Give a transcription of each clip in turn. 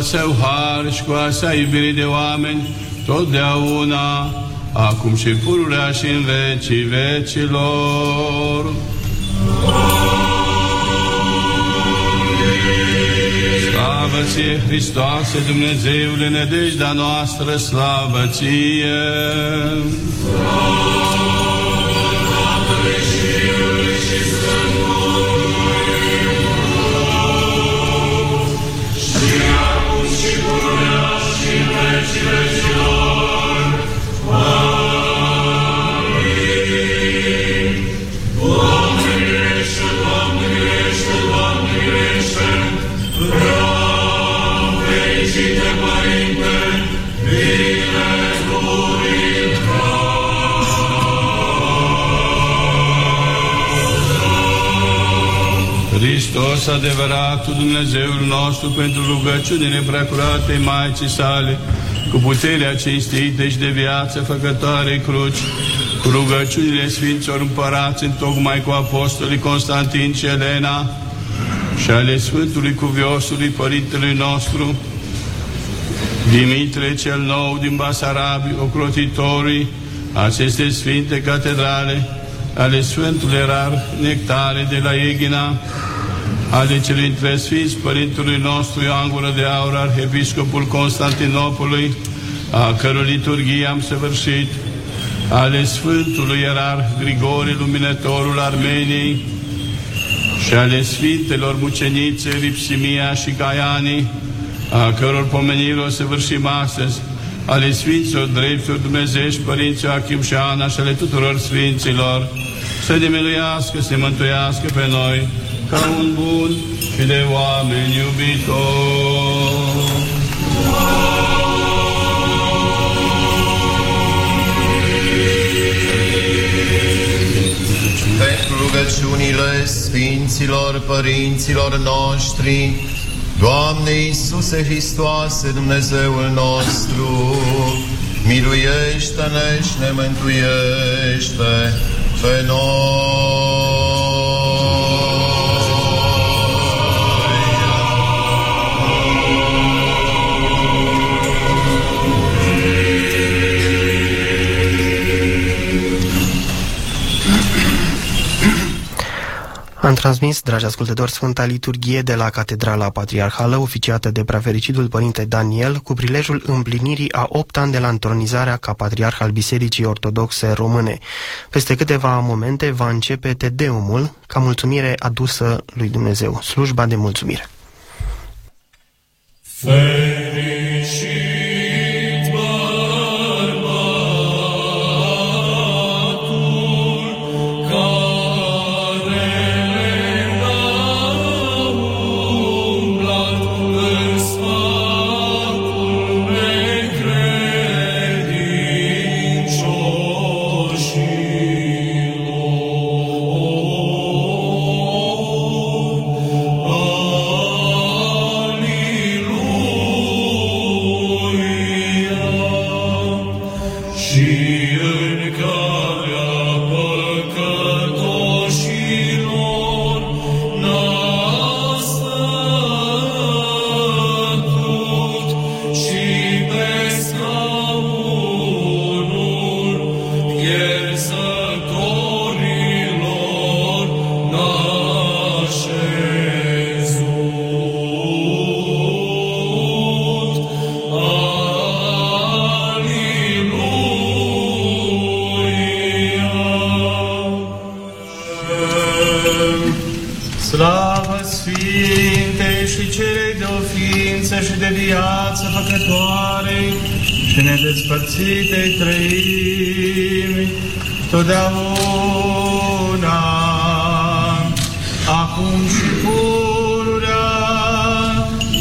al său har și cu a sa iubire de oameni, totdeauna, acum și pururea și în vecii vecilor. Slavă ție, Hristoase, Dumnezeule, nădejdea noastră, slavă ție! Hristos, adevăratul Dumnezeul nostru, pentru rugăciunile preacurate Maicii sale, cu puterea cinstită și de viață făcătoare cruci, cu rugăciunile Sfinților Împărați, în tocmai cu Apostolii Constantin și Elena, și ale Sfântului Cuviosului Părintelui nostru, Dimitre cel Nou din Basarabi, ocrotitorii aceste sfinte catedrale, ale Sfântului Erar Nectare de la Eghina, ale celui dintre Sfinți Părintului nostru Ioan Gură de Aur, Arhiepiscopul Constantinopolului, a cărui liturghie am săvârșit, ale Sfântului Ierar Grigore, Luminătorul Armeniei, și ale Sfintelor Mucenițe, Ripsimia și Caianii, a căror pomenire o săvârșim astăzi, ale Sfinților Drepturi Dumnezești, Părinții Achim și Ana și ale tuturor Sfinților, să ne miluiască, să ne mântuiască pe noi, ca un bun și de oameni iubitori. Pentru rugăciunile Sfinților Părinților noștri, Doamne Iisuse Hristoase, Dumnezeul nostru, miluiește-ne și ne mântuiește pe Am transmis, dragi ascultători, Sfânta Liturghie de la Catedrala Patriarhală, oficiată de prefericitul Părinte Daniel, cu prilejul împlinirii a 8 ani de la întronizarea ca Patriarh al Bisericii Ortodoxe Române. Peste câteva momente va începe Tedeumul, ca mulțumire adusă lui Dumnezeu, slujba de mulțumire. Fericit acum și pururea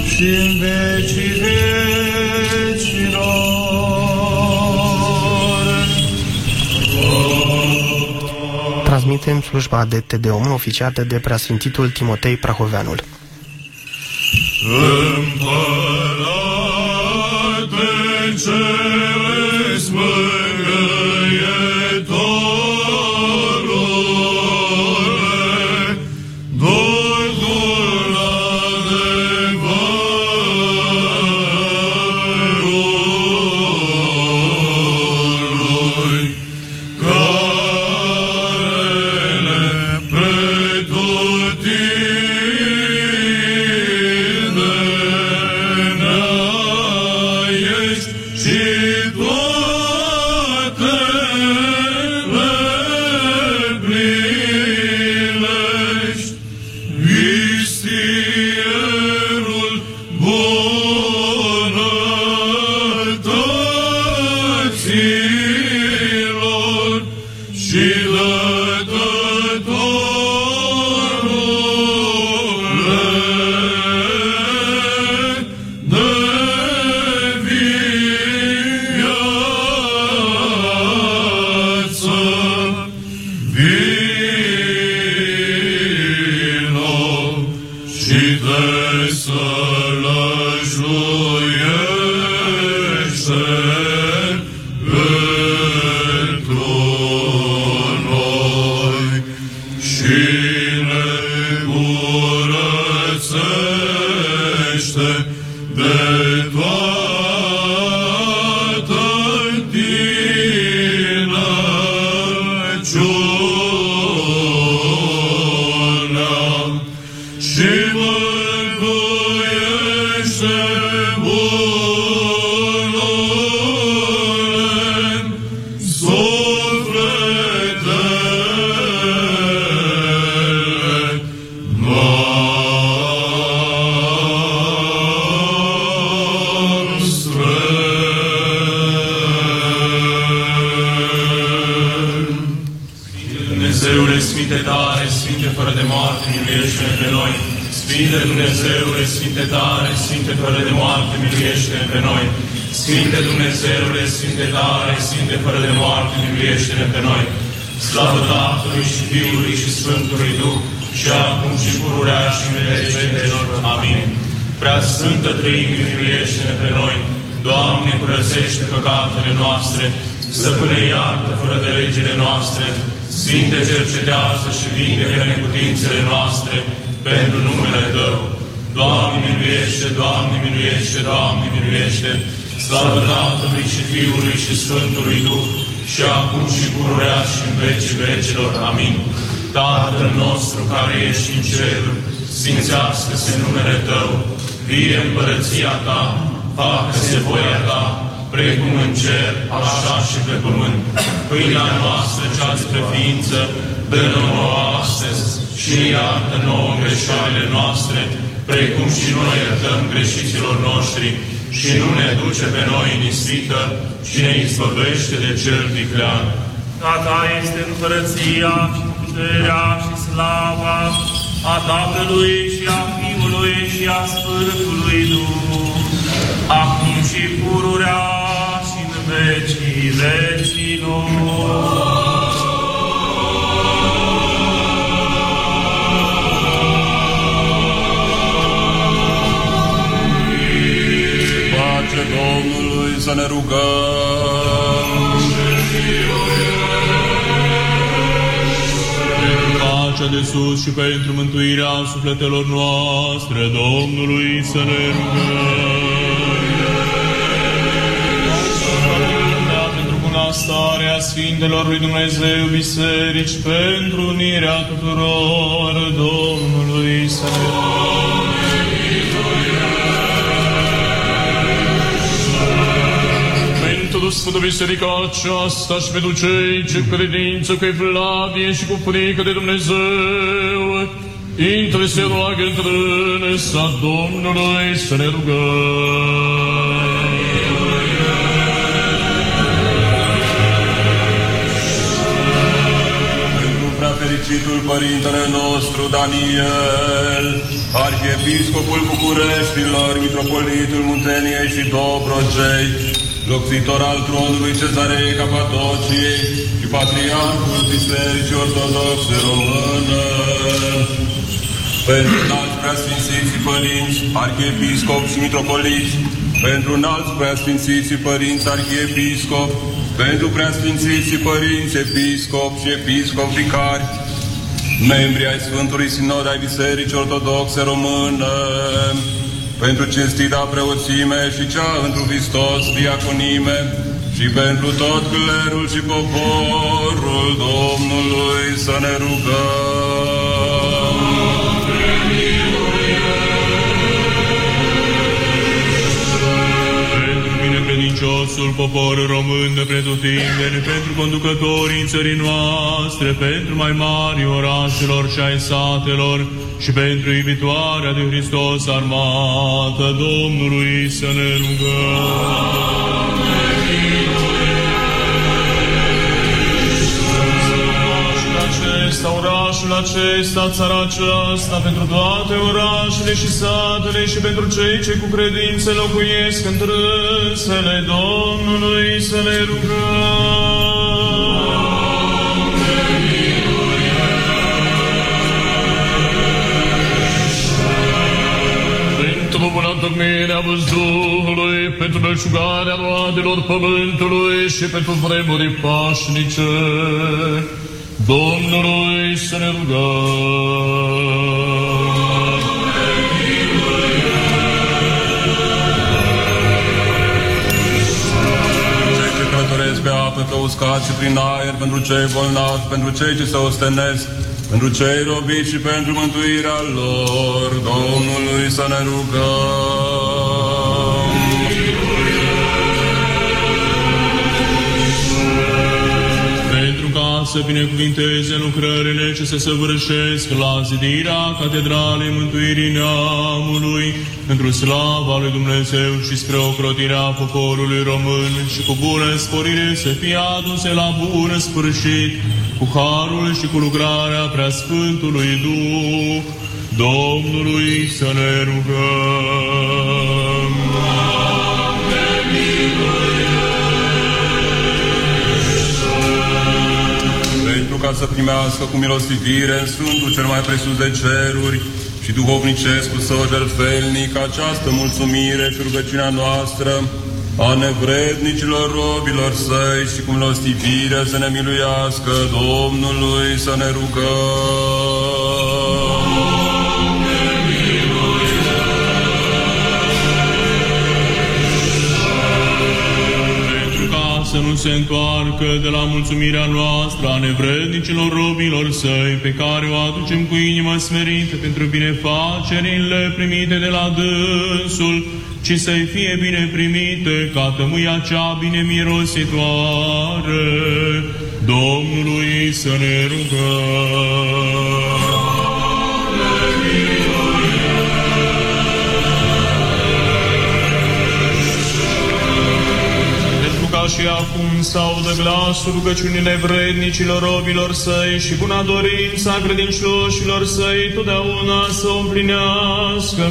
și în vecii vecilor. Transmitem slujba de Tedeum oficiată de preasfințitul Timotei Prahoveanul. Împărate Dumnezeule Sfinte tare, Sfinte fără de moarte, miluiește-ne pe noi. Sfinte Dumnezeule, Sfinte tare, Sfinte fără de moarte, miluiește-ne pe noi. Sfinte Dumnezeule, Sfinte tare, Sfinte fără de moarte, miluiește-ne pe noi. Slavă Tatălui și Fiului și Sfântului Duh, și acum și pururea și în vecii vecelor. Amin. Prea Sfântă Trăimii, miluiește-ne pe noi. Doamne, curățește păcatele noastre, stăpâne iartă fără de legile noastre, Sfinte cercetează și vindecă neputințele noastre pentru numele Tău. Doamne miluiește, Doamne miluiește, Doamne miluiește, slavă Tatălui și Fiului și Sfântului Duh, și acum și pururea și în vecii vecilor. Amin. Tatăl nostru care ești în cer, sfințească-se numele Tău, vie împărăția Ta, facă-se voia Ta, precum în cer, așa și pe pământ. Pâinea noastră cea de ființă, dă-ne nouă astăzi și iartă nouă greșelile noastre, precum și noi iertăm greșiților noștri și nu ne duce pe noi în ispită și ne izbăvește de cel viclean. A ta este împărăția și puterea și slava a Tatălui și a Fiului și a Sfântului Duh, acum și pururea și în vecii vecilor. Pace Domnului să ne rugăm. Pentru pacea de sus și pentru mântuirea sufletelor noastre, Domnului să ne rugăm. Pentru bunăstarea Sfintelor lui Dumnezeu Biserici, pentru unirea tuturor Domnului să ne rugăm. Pentru Sfântă Biserica aceasta și pentru cei ce cu credință, cu evlavie și cu frică de Dumnezeu, intră să roagă între sa Domnului să ne rugăm. Prea fericitul Părintele nostru Daniel, Arhiepiscopul Bucureștilor, Mitropolitul Munteniei și Dobrogei, locțitor al tronului Cezarei Capadociei și Patriarhul Bisericii Ortodoxe Române, pentru înalți preasfințiții părinți, arhiepiscop și mitropoliți, pentru înalți preasfințiții părinți, arhiepiscop, pentru preasfințiții părinți, episcop și episcop vicari, membri ai Sfântului Sinod ai Bisericii Ortodoxe Române, pentru cinstita preoțime și cea întru Hristos diaconime, și pentru tot clerul și poporul Domnului să ne rugăm. Binecredinciosul popor român de pretutindeni, pentru conducătorii țării noastre, pentru mai mari orașelor și ai satelor și pentru iubitoarea de Hristos armată Domnului să ne rugăm. Orașul orașul acesta, țara aceasta, pentru toate orașele și satele și pentru cei ce cu credință locuiesc în trânsele Domnului să le rugăm. Pentru întocmirea văzduhului, pentru belșugarea roadelor pământului și pentru vremuri pașnice. Domnului să ne rugăm. Cei ce călătoresc pe apă, pe uscat și prin aer, pentru cei bolnavi, pentru cei ce se ostenesc, pentru cei robiți și pentru mântuirea lor, Domnului să ne rugăm. Să binecuvinteze lucrările ce se săvârșesc la zidirea Catedralei Mântuirii Neamului, pentru slava lui Dumnezeu și spre ocrotirea poporului român și cu bună sporire să fie aduse la bun sfârșit, cu harul și cu lucrarea preasfântului Duh, Domnului să ne rugăm. Ca să primească cu milostivire în Sfântul cel mai presus de ceruri și duhovnicescul său jertfelnic această mulțumire și rugăciunea noastră a nevrednicilor robilor săi și cu milostivire să ne miluiască Domnului să ne rugăm. Să nu se întoarcă de la mulțumirea noastră a nevrednicilor robilor săi, pe care o aducem cu inimă smerită pentru binefacerile primite de la dânsul, ci să-i fie bine primite ca tămâia cea bine mirositoare. Domnului să ne rugăm. Și acum să audă glasul rugăciunile vrednicilor robilor săi și buna dorința credincioșilor săi totdeauna să o împlinească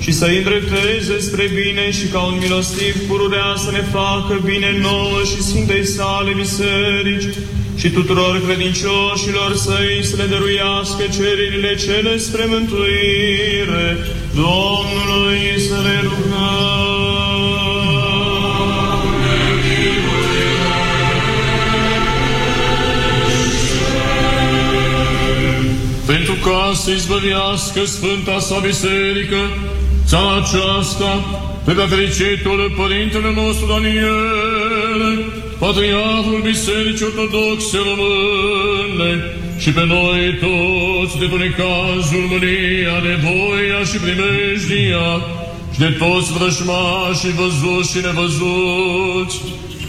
și să îi îndrepteze spre bine și ca un milostiv pururea să ne facă bine nouă și Sfintei sale biserici și tuturor credincioșilor săi să le dăruiască cererile cele spre mântuire. Domnului să le rugăm. Ca să izbăvească Sfânta sa Biserică, țara aceasta, pe prea fericitul Părintele nostru Daniel, Patriarhul Bisericii Ortodoxe Române, și pe noi toți de tot necazul, mânia, nevoia și primejdia, și de toți vrăjmașii văzuți și nevăzuți,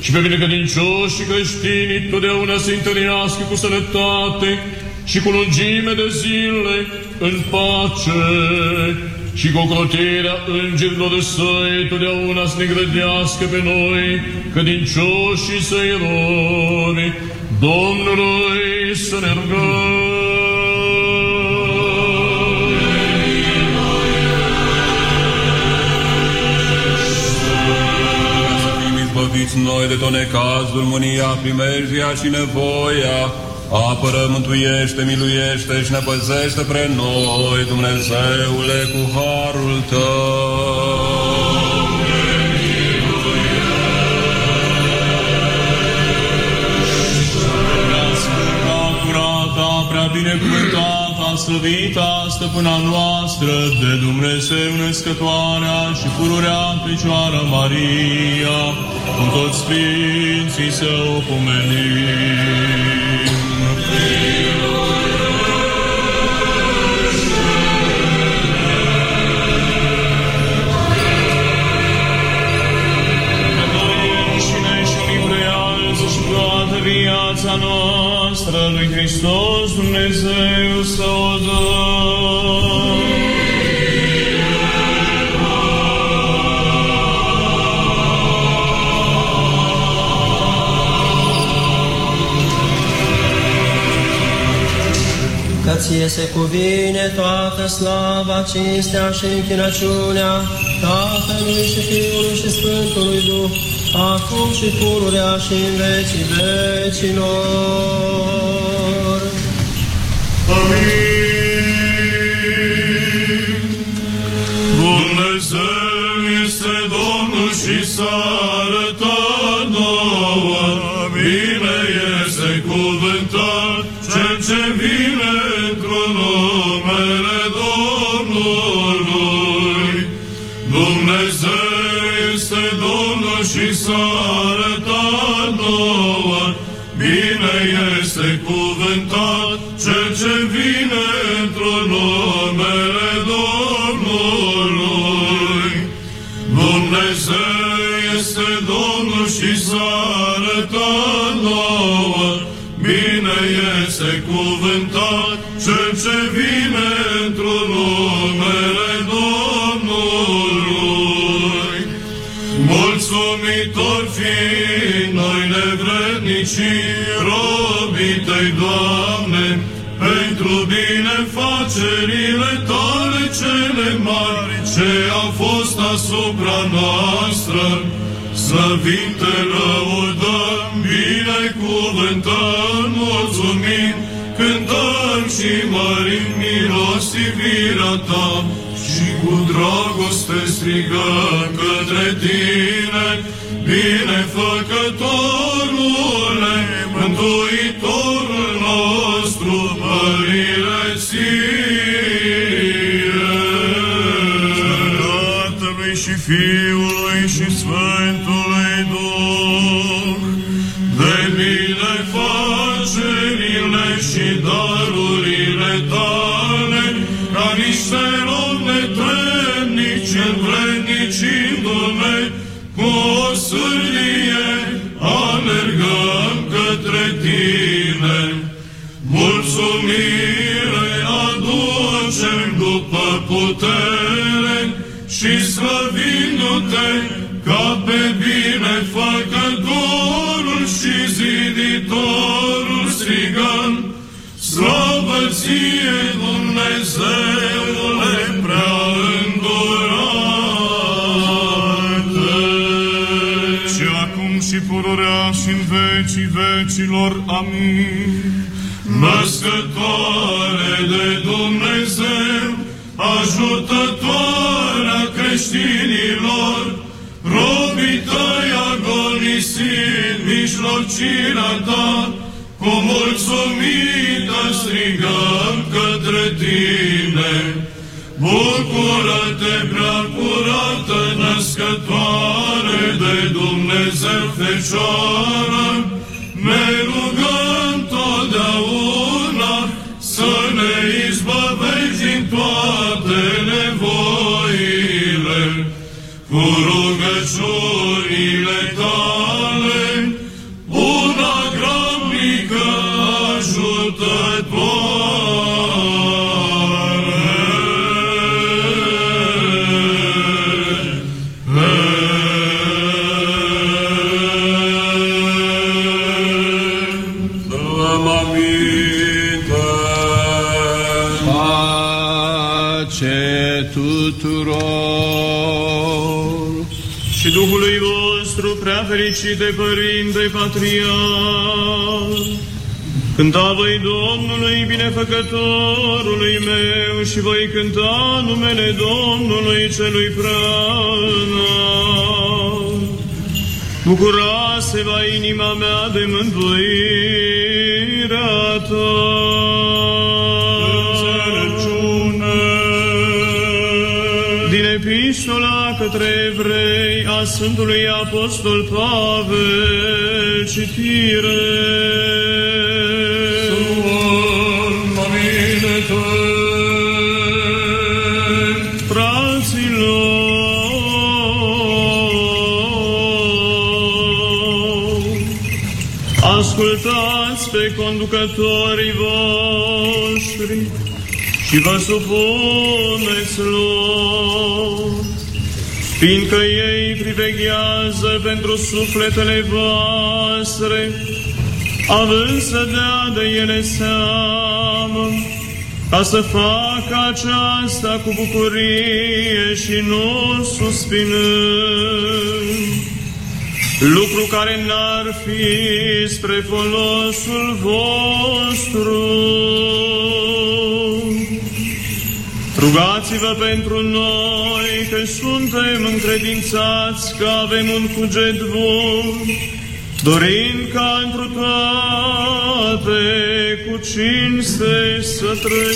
și pe binecredincioși și creștinii totdeauna să întâlnească cu sănătate și cu lungime de zile în pace și cu ocrotirea îngerilor săi totdeauna să ne grădească pe noi, credincioșii săi robi, Domnului să ne rugăm. Să fim izbăviți noi de tot necazul, mânia, primejdia și nevoia. Apără, mântuiește, miluiește și ne păzește pre noi, Dumnezeule, cu harul Tău. Prea sfânta, curata, prea binecuvântata, slăvita, stăpâna noastră, de Dumnezeu născătoarea și pururea Fecioară Maria, cu toți sfinții să o pomenim. Viața noastră lui Hristos Dumnezeu să o dăm. Că ție se cuvine toată slava, cinstea și închinăciunea Tatălui și Fiului și Sfântului Duh, acum și pururea și în vecii vecilor. Amin. Dumnezeu este Domnul și s-a Mulțumitor fiind noi nevrednici, robii tăi, Doamne, pentru binefacerile tale cele mari ce au fost asupra noastră, slăvim te lăudăm, binecuvântăm, mulțumim, cântăm și mărim milosivirea ta. și cu dragoste strigăm către tine, binefăcătorule, pururea și în vecii vecilor. Amin. Născătoare de Dumnezeu, ajutătoarea creștinilor, robii tăi agonisind mijlocirea ta, cu mulțumită strigăm către tine. Dumnezeu vostru prea fericit de Părinte Patriar. Cânta voi Domnului, binefăcătorului meu, și voi cânta numele Domnului celui prea înalt. Bucura-se va inima mea de mântuirea ta. Din epistola către evrei a Sfântului Apostol Pavel, citire. Fraților, ascultați pe conducătorii voștri și vă supuneți lor, fiindcă ei priveghează pentru sufletele voastre, având să dea de ele seamă, ca să facă aceasta cu bucurie și nu suspinând, lucru care n-ar fi spre folosul vostru. Rugați-vă pentru noi că suntem încredințați că avem un cuget bun, dorind ca într toate cu cinste să trăim.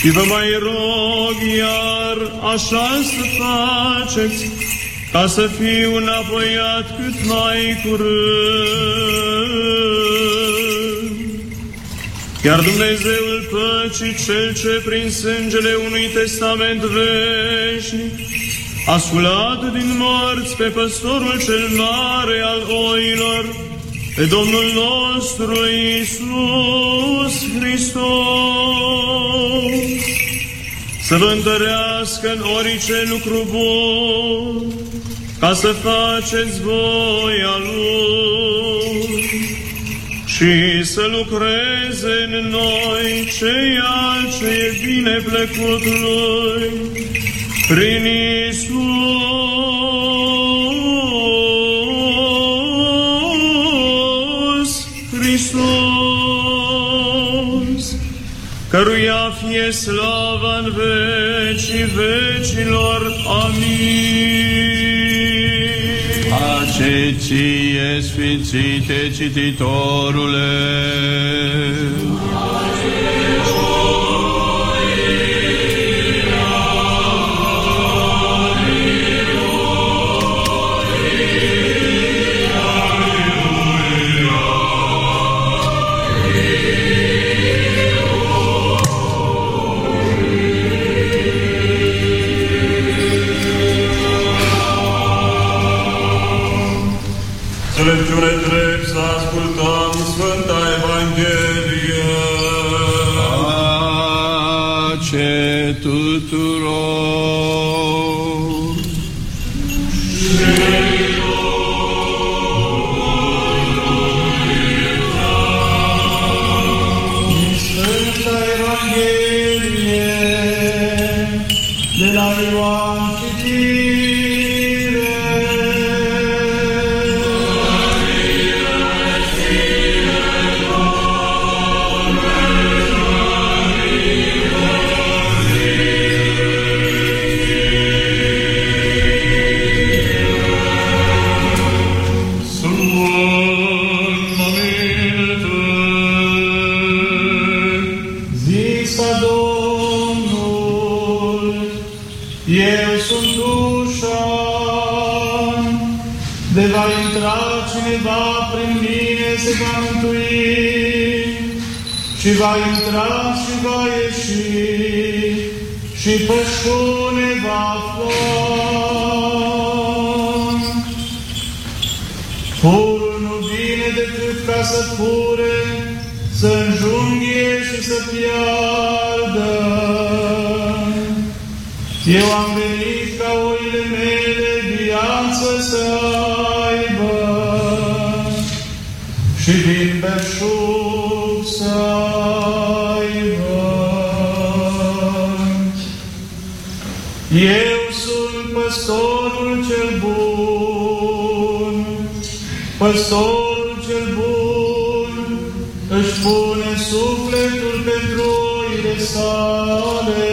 Și vă mai rog iar așa să faceți ca să fiu înapoiat cât mai curând. Iar Dumnezeul păcii, Cel ce prin sângele unui testament veșnic, a sculat din morți pe păstorul cel mare al oilor, pe Domnul nostru Iisus Hristos, să vă întărească în orice lucru bun, ca să faceți voia Lui și să lucreze în noi ceea ce e bine plăcut Lui prin Iisus Hristos, căruia fie slava în vecii vecilor. Amin. Pace ție, sfințite cititorule! Înțelepciune va intra și va ieși, și pășune va afla. Furul nu vine decât ca să fure, să înjunghie și să piardă. Eu am venit ca oile mele viață să aibă și din belșug Eu sunt păstorul cel bun, păstorul cel bun își pune sufletul pentru oile sale,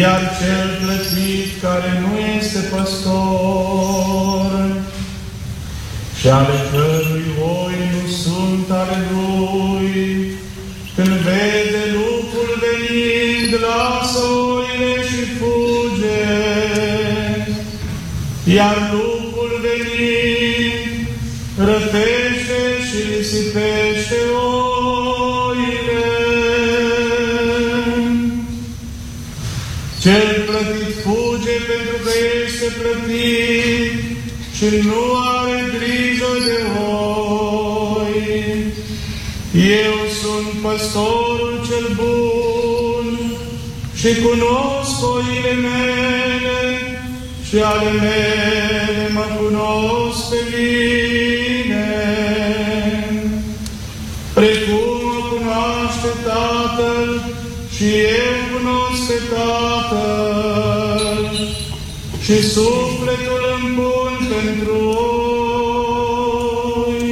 iar cel plătit care nu este păstor și ale cărui oi nu sunt ale lui, iar lupul venind răpește și risipește oile. Cel plătit fuge pentru că este plătit și nu are grijă de oi. Eu sunt păstorul cel bun și cunosc oile mele și ale mele mă cunosc pe mine. Precum mă cunoaște Tatăl și eu cunosc pe Tatăl și sufletul îmi pun pentru oi.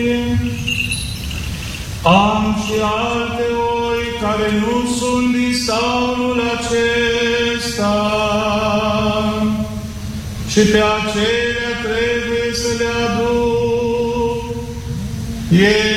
Am care nu sunt din staulul și pe acelea trebuie să le aduc. Ele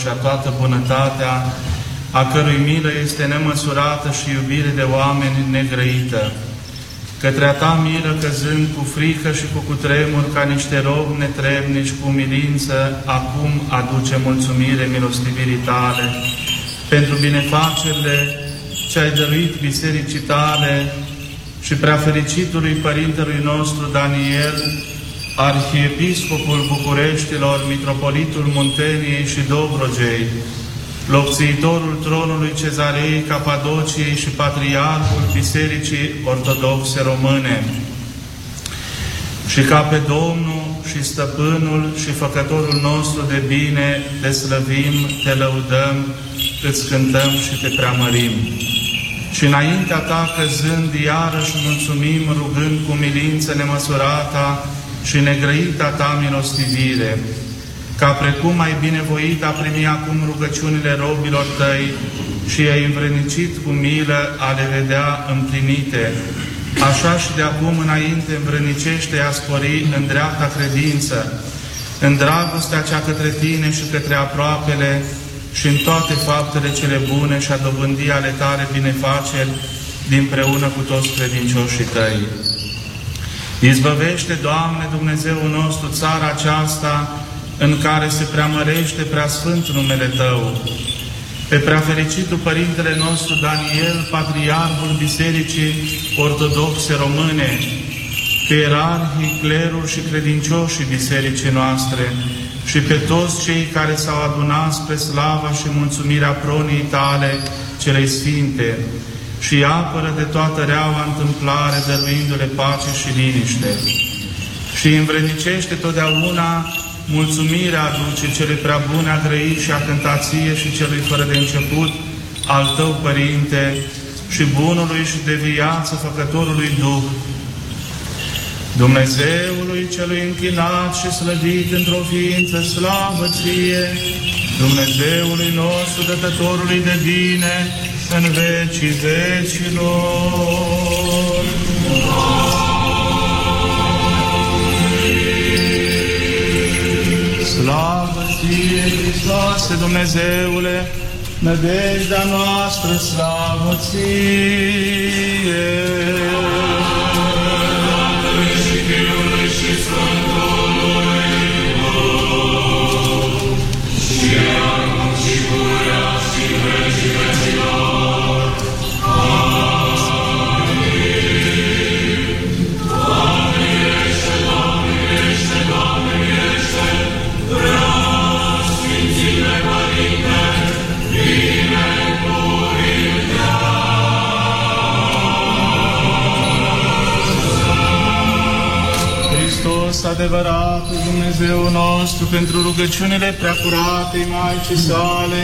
și a toată bunătatea, a cărui milă este nemăsurată și iubire de oameni negrăită. Către a Ta milă căzând cu frică și cu cutremur ca niște robi netrebnici cu umilință, acum aduce mulțumire milostivirii Tale pentru binefacerile ce ai dăruit bisericii Tale și preafericitului Părintelui nostru Daniel, Arhiepiscopul Bucureștilor, Mitropolitul Munteniei și Dobrogei, locțiitorul tronului Cezarei Capadociei și Patriarhul Bisericii Ortodoxe Române, și ca pe Domnul și Stăpânul și Făcătorul nostru de bine te slăvim, te lăudăm, îți cântăm și te preamărim. Și înaintea ta căzând, iarăși mulțumim, rugând cu milință nemăsurata și negrăita ta milostivire, ca precum ai binevoit a primi acum rugăciunile robilor tăi și ai învrednicit cu milă a le vedea împlinite, așa și de acum înainte învrănicește a spori în dreapta credință, în dragostea cea către tine și către aproapele și în toate faptele cele bune și a dobândi ale tale binefaceri dinpreună cu toți credincioșii tăi. Izbăvește, Doamne Dumnezeul nostru, țara aceasta în care se preamărește preasfânt numele Tău, pe preafericitul Părintele nostru Daniel, Patriarhul Bisericii Ortodoxe Române, pe ierarhii, clerul și credincioșii bisericii noastre și pe toți cei care s-au adunat spre slava și mulțumirea pronii Tale, celei Sfinte, și apără de toată reaua întâmplare, dăruindu-le pace și liniște. Și învrednicește totdeauna mulțumirea aduce cele prea bune a grăi și a cântație și celui fără de început, al Tău, Părinte, și bunului și de viață făcătorului Duh, Dumnezeului celui închinat și slăvit într-o ființă slavă ție, Dumnezeului nostru, dătătorului de bine, în vecii vecilor. Slavă ție, Hristoase, Dumnezeule, nădejdea noastră, slavă ție! Adevăratul Dumnezeu nostru, pentru rugăciunile preacuratei Maicii sale,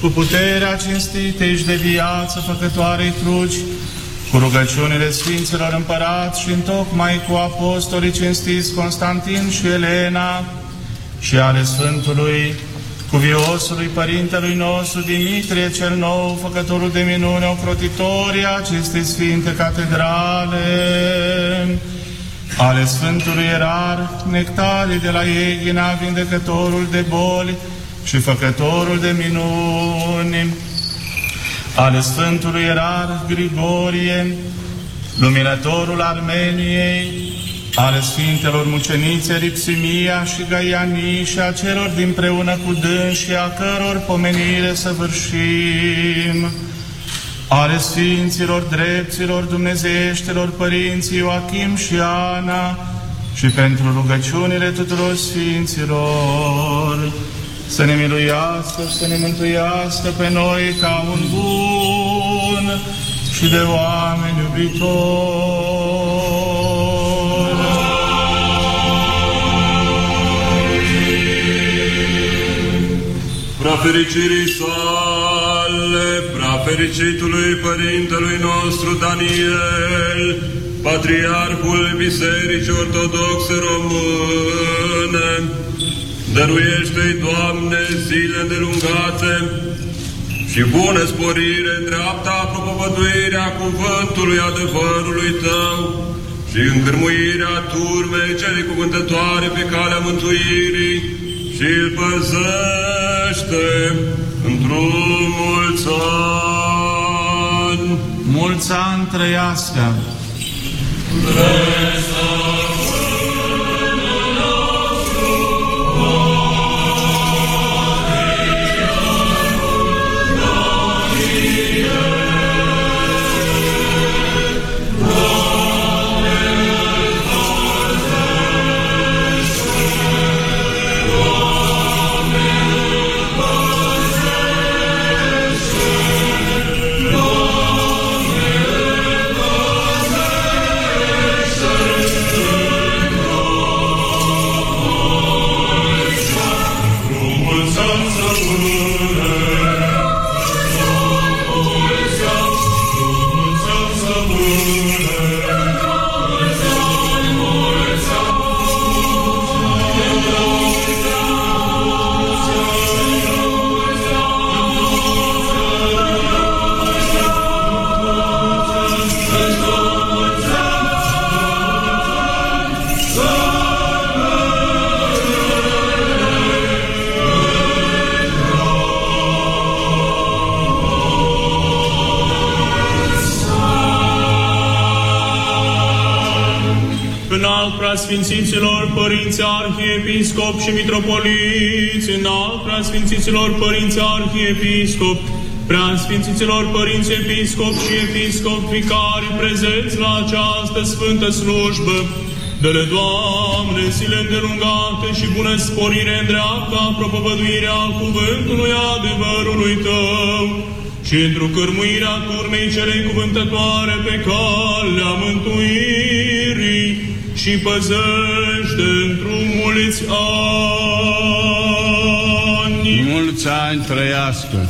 cu puterea cinstitei și de viață făcătoarei cruci, cu rugăciunile Sfinților Împărați și întocmai cu apostolii cinstiți Constantin și Elena și ale Sfântului cuviosului Părintelui nostru Dimitrie cel Nou, făcătorul de minune, ocrotitorii acestei Sfinte Catedrale, ale Sfântului Erar, Nectarii de la Eghina, vindecătorul de boli și făcătorul de minuni, ale Sfântului Erar Grigorie, luminătorul Armeniei, ale Sfintelor Mucenițe Ripsimia și Gaianii și a celor dinpreună cu dânsi a căror pomenire să vârșim, ale Sfinților Drepților Dumnezeieștilor Părinții Joachim și Ana și pentru rugăciunile tuturor Sfinților, să ne miluiască și să ne mântuiască pe noi ca un bun și de oameni iubitori. Prea fericirii sale, prea fericitului Părintelui nostru Daniel, Patriarhul Bisericii Ortodoxe Române, dăruiește-i, Doamne, zile îndelungate și bună sporire, dreapta propovăduirea cuvântului adevărului Tău și încărmuirea turmei cele cuvântătoare pe calea mântuirii și îl păzește într-un mulți ani. Mulți ani trăiască! înalt preasfințiților părinți arhiepiscop și mitropoliți, înalt preasfințiților părinți arhiepiscop, preasfințiților părinți episcop și episcop vicari prezenți la această sfântă slujbă, Dă-le, Doamne, zile îndelungate și bună sporire în dreapta propovăduirea cuvântului adevărului Tău. Și într-o cărmuirea turmei celei cuvântătoare pe calea mântuirii și păzește într-un mulți ani. Mulți ani trăiască!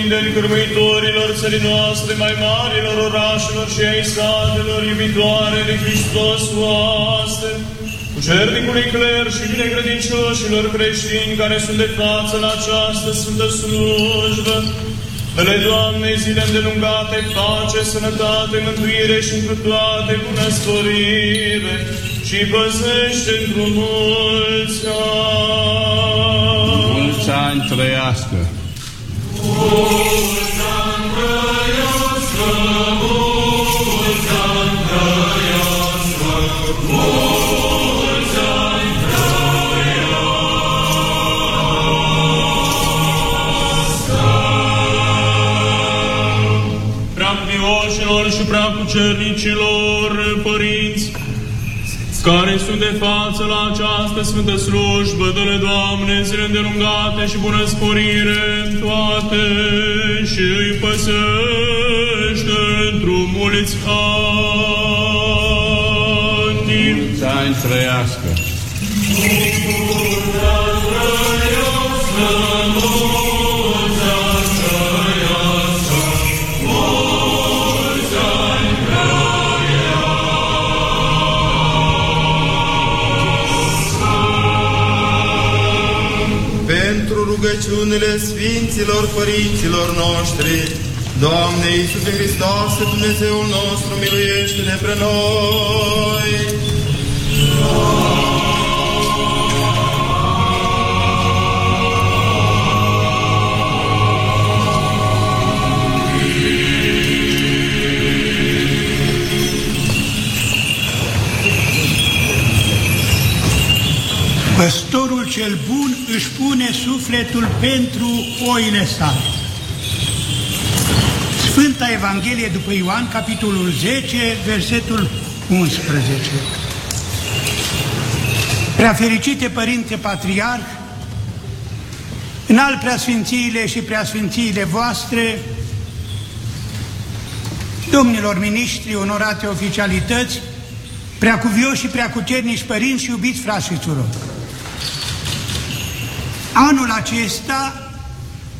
Pretutindeni cârmuitorilor țării noastre, mai marilor orașelor și ai satelor iubitoare de Hristos oaste, cu cernicului cler și binecredincioșilor creștini care sunt de față la această sfântă slujbă, Dă-le, Doamne, zile îndelungate, pace, sănătate, mântuire și întru toate bună sporire și păzește într-un mulți ani. Mulți ani trăiască! Preacuvioșilor și preacucernicilor părinți, care sunt de față la această sfântă slujbă, dă-le, Doamne, zile îndelungate și bună sporire în toate și îi păsește într-un mulți ani. Mulți ani trăiască! Mulți ani trăiască! Rugăciunile Sfinților Părinților noștri, Doamne Iisuse Hristos, Dumnezeul nostru, miluiește-ne pre noi! Cel bun își pune sufletul pentru oile sale. Sfânta Evanghelie după Ioan, capitolul 10, versetul 11. Preafericite Părinte Patriarh, în al preasfințiile și preasfințiile voastre, domnilor miniștri, onorate oficialități, preacuvioși și preacucernici părinți și iubiți frați și surori. Anul acesta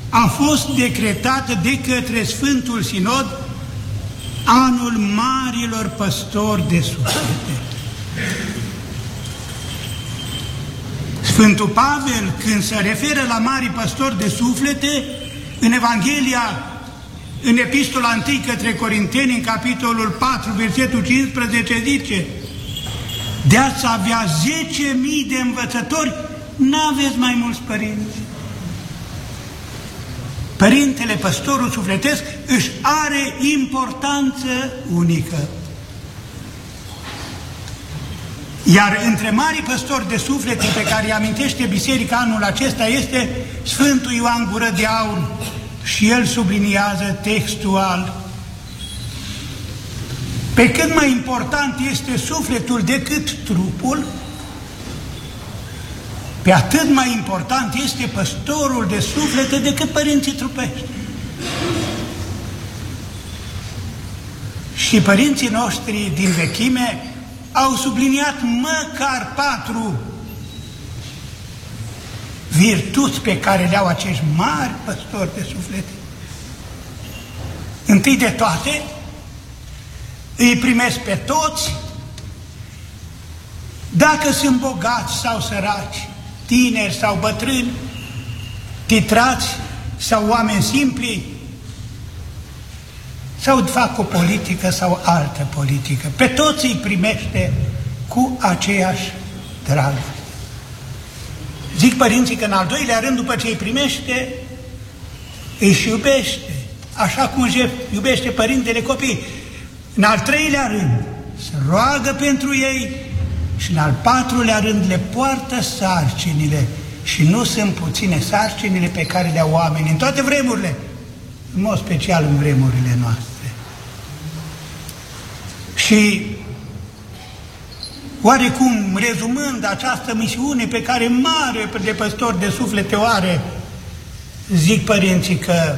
a fost decretat de către Sfântul Sinod anul marilor păstori de suflete. Sfântul Pavel, când se referă la mari păstori de suflete, în Evanghelia, în Epistola 1 către Corinteni, în capitolul 4, versetul 15, zice de ați avea 10.000 de învățători, n-aveți mai mulți părinți. Părintele, păstorul sufletesc, își are importanță unică. Iar între mari păstori de suflete pe care îi amintește Biserica anul acesta este Sfântul Ioan Gură de Aur și el subliniază textual pe cât mai important este sufletul decât trupul, pe atât mai important este păstorul de suflete decât părinții trupești. Și părinții noștri din vechime au subliniat măcar patru virtuți pe care le-au acești mari păstori de suflete. Întâi de toate, îi primesc pe toți, dacă sunt bogați sau săraci, tineri sau bătrâni, titrați sau oameni simpli, sau fac o politică sau altă politică. Pe toți îi primește cu aceeași dragă. Zic părinții că în al doilea rând, după ce îi primește, îi iubește, așa cum iubește părintele copii. În al treilea rând, se roagă pentru ei și în al patrulea rând le poartă sarcinile și nu sunt puține sarcinile pe care le au oamenii în toate vremurile, în mod special în vremurile noastre. Și oarecum, rezumând această misiune pe care mare de păstor de suflete o are, zic părinții că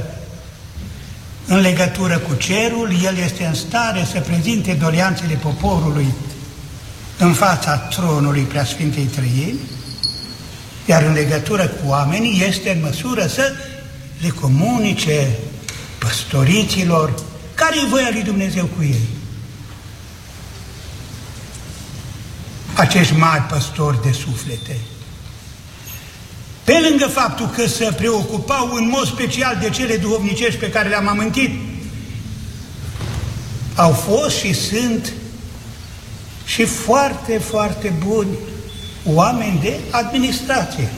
în legătură cu cerul, el este în stare să prezinte dolianțele poporului în fața tronului Preasfintei Trăieni, iar în legătură cu oamenii este în măsură să le comunice păstoriților care e voia lui Dumnezeu cu ei. Acești mari păstori de suflete. Pe lângă faptul că se preocupau în mod special de cele duhovnicești pe care le-am amintit, au fost și sunt și foarte, foarte buni oameni de administrație.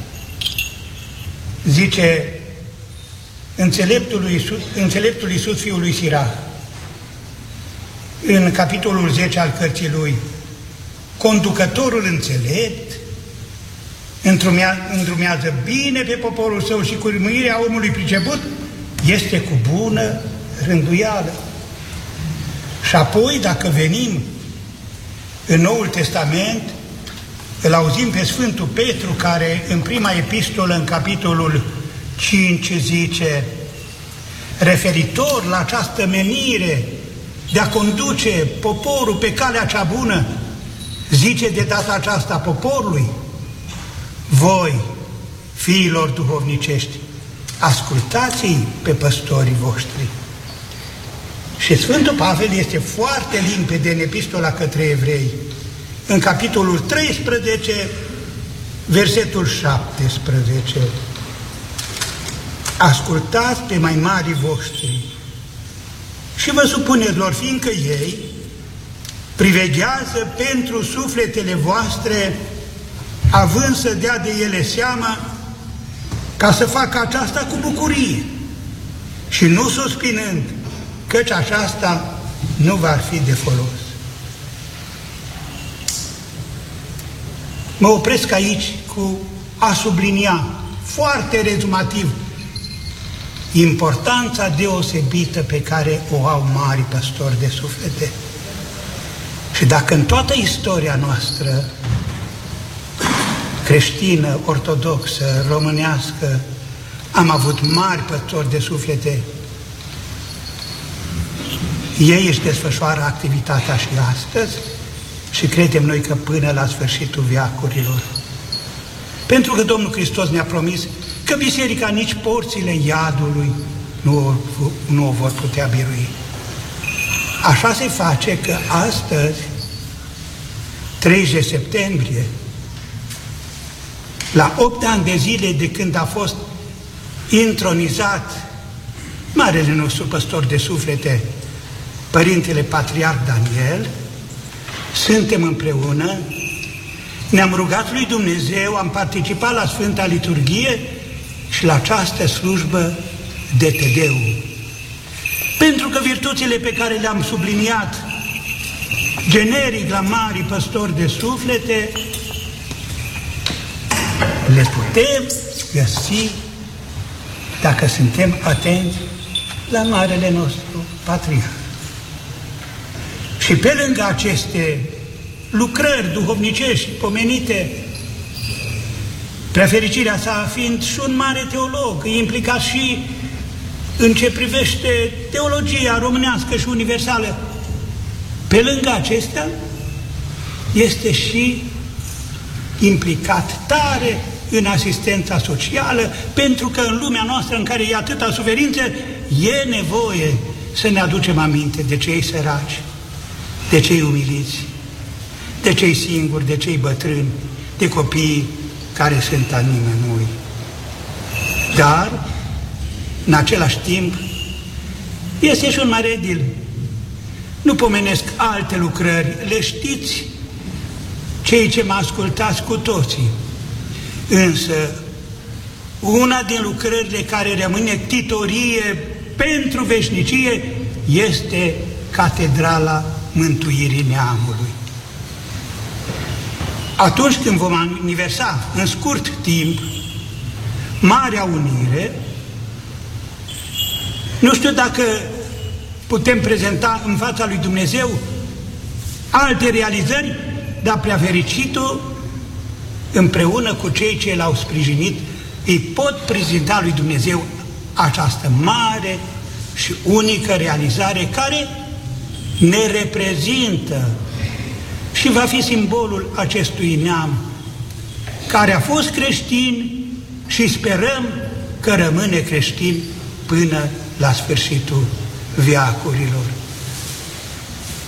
Zice înțeleptul, lui Iisus, înțeleptul Iisus fiul lui Sirah, în capitolul 10 al cărții lui, conducătorul înțelept îndrumează bine pe poporul său și cu urmărirea omului priceput, este cu bună rânduială. Și apoi, dacă venim în Noul Testament, îl auzim pe Sfântul Petru, care în prima epistolă, în capitolul 5, zice, referitor la această menire de a conduce poporul pe calea cea bună, zice de data aceasta poporului, voi, fiilor duhovnicești, ascultați-i pe păstorii voștri. Și Sfântul Pavel este foarte limpede în epistola către evrei, în capitolul 13, versetul 17. ascultați pe mai mari voștri și vă supuneți lor, fiindcă ei priveghează pentru sufletele voastre, având să dea de ele seama, ca să facă aceasta cu bucurie și nu suspinând, căci aceasta nu va fi de folos. Mă opresc aici cu a sublinia foarte rezumativ importanța deosebită pe care o au mari păstori de suflete. Și dacă în toată istoria noastră creștină, ortodoxă, românească, am avut mari păstori de suflete, ei își desfășoară activitatea și astăzi și credem noi că până la sfârșitul viacurilor. Pentru că Domnul Hristos ne-a promis că biserica nici porțile iadului nu, nu o vor putea birui. Așa se face că astăzi, 30 septembrie, la 8 ani de zile de când a fost intronizat marele nostru păstor de suflete, Părintele Patriarh Daniel, suntem împreună, ne-am rugat lui Dumnezeu, am participat la Sfânta Liturghie și la această slujbă de Tedeu. Pentru că virtuțile pe care le-am subliniat generic la mari păstori de suflete, le putem găsi dacă suntem atenți la marele nostru patriarh. Și pe lângă aceste lucrări duhovnicești pomenite, prefericirea sa fiind și un mare teolog, implicat și în ce privește teologia românească și universală. Pe lângă acestea, este și implicat tare în asistența socială, pentru că în lumea noastră în care e atâta suferință, e nevoie să ne aducem aminte de cei săraci, de cei umiliți, de cei singuri, de cei bătrâni, de copiii care sunt a nimănui. Dar, în același timp, este și un mare edil. Nu pomenesc alte lucrări, le știți cei ce mă ascultați cu toții. Însă, una din lucrările care rămâne titorie pentru veșnicie este Catedrala Mântuirii Neamului. Atunci când vom aniversa în scurt timp Marea Unire, nu știu dacă putem prezenta în fața lui Dumnezeu alte realizări, dar prea fericitul împreună cu cei ce l-au sprijinit, îi pot prezenta lui Dumnezeu această mare și unică realizare care ne reprezintă și va fi simbolul acestui neam care a fost creștin și sperăm că rămâne creștin până la sfârșitul viacurilor.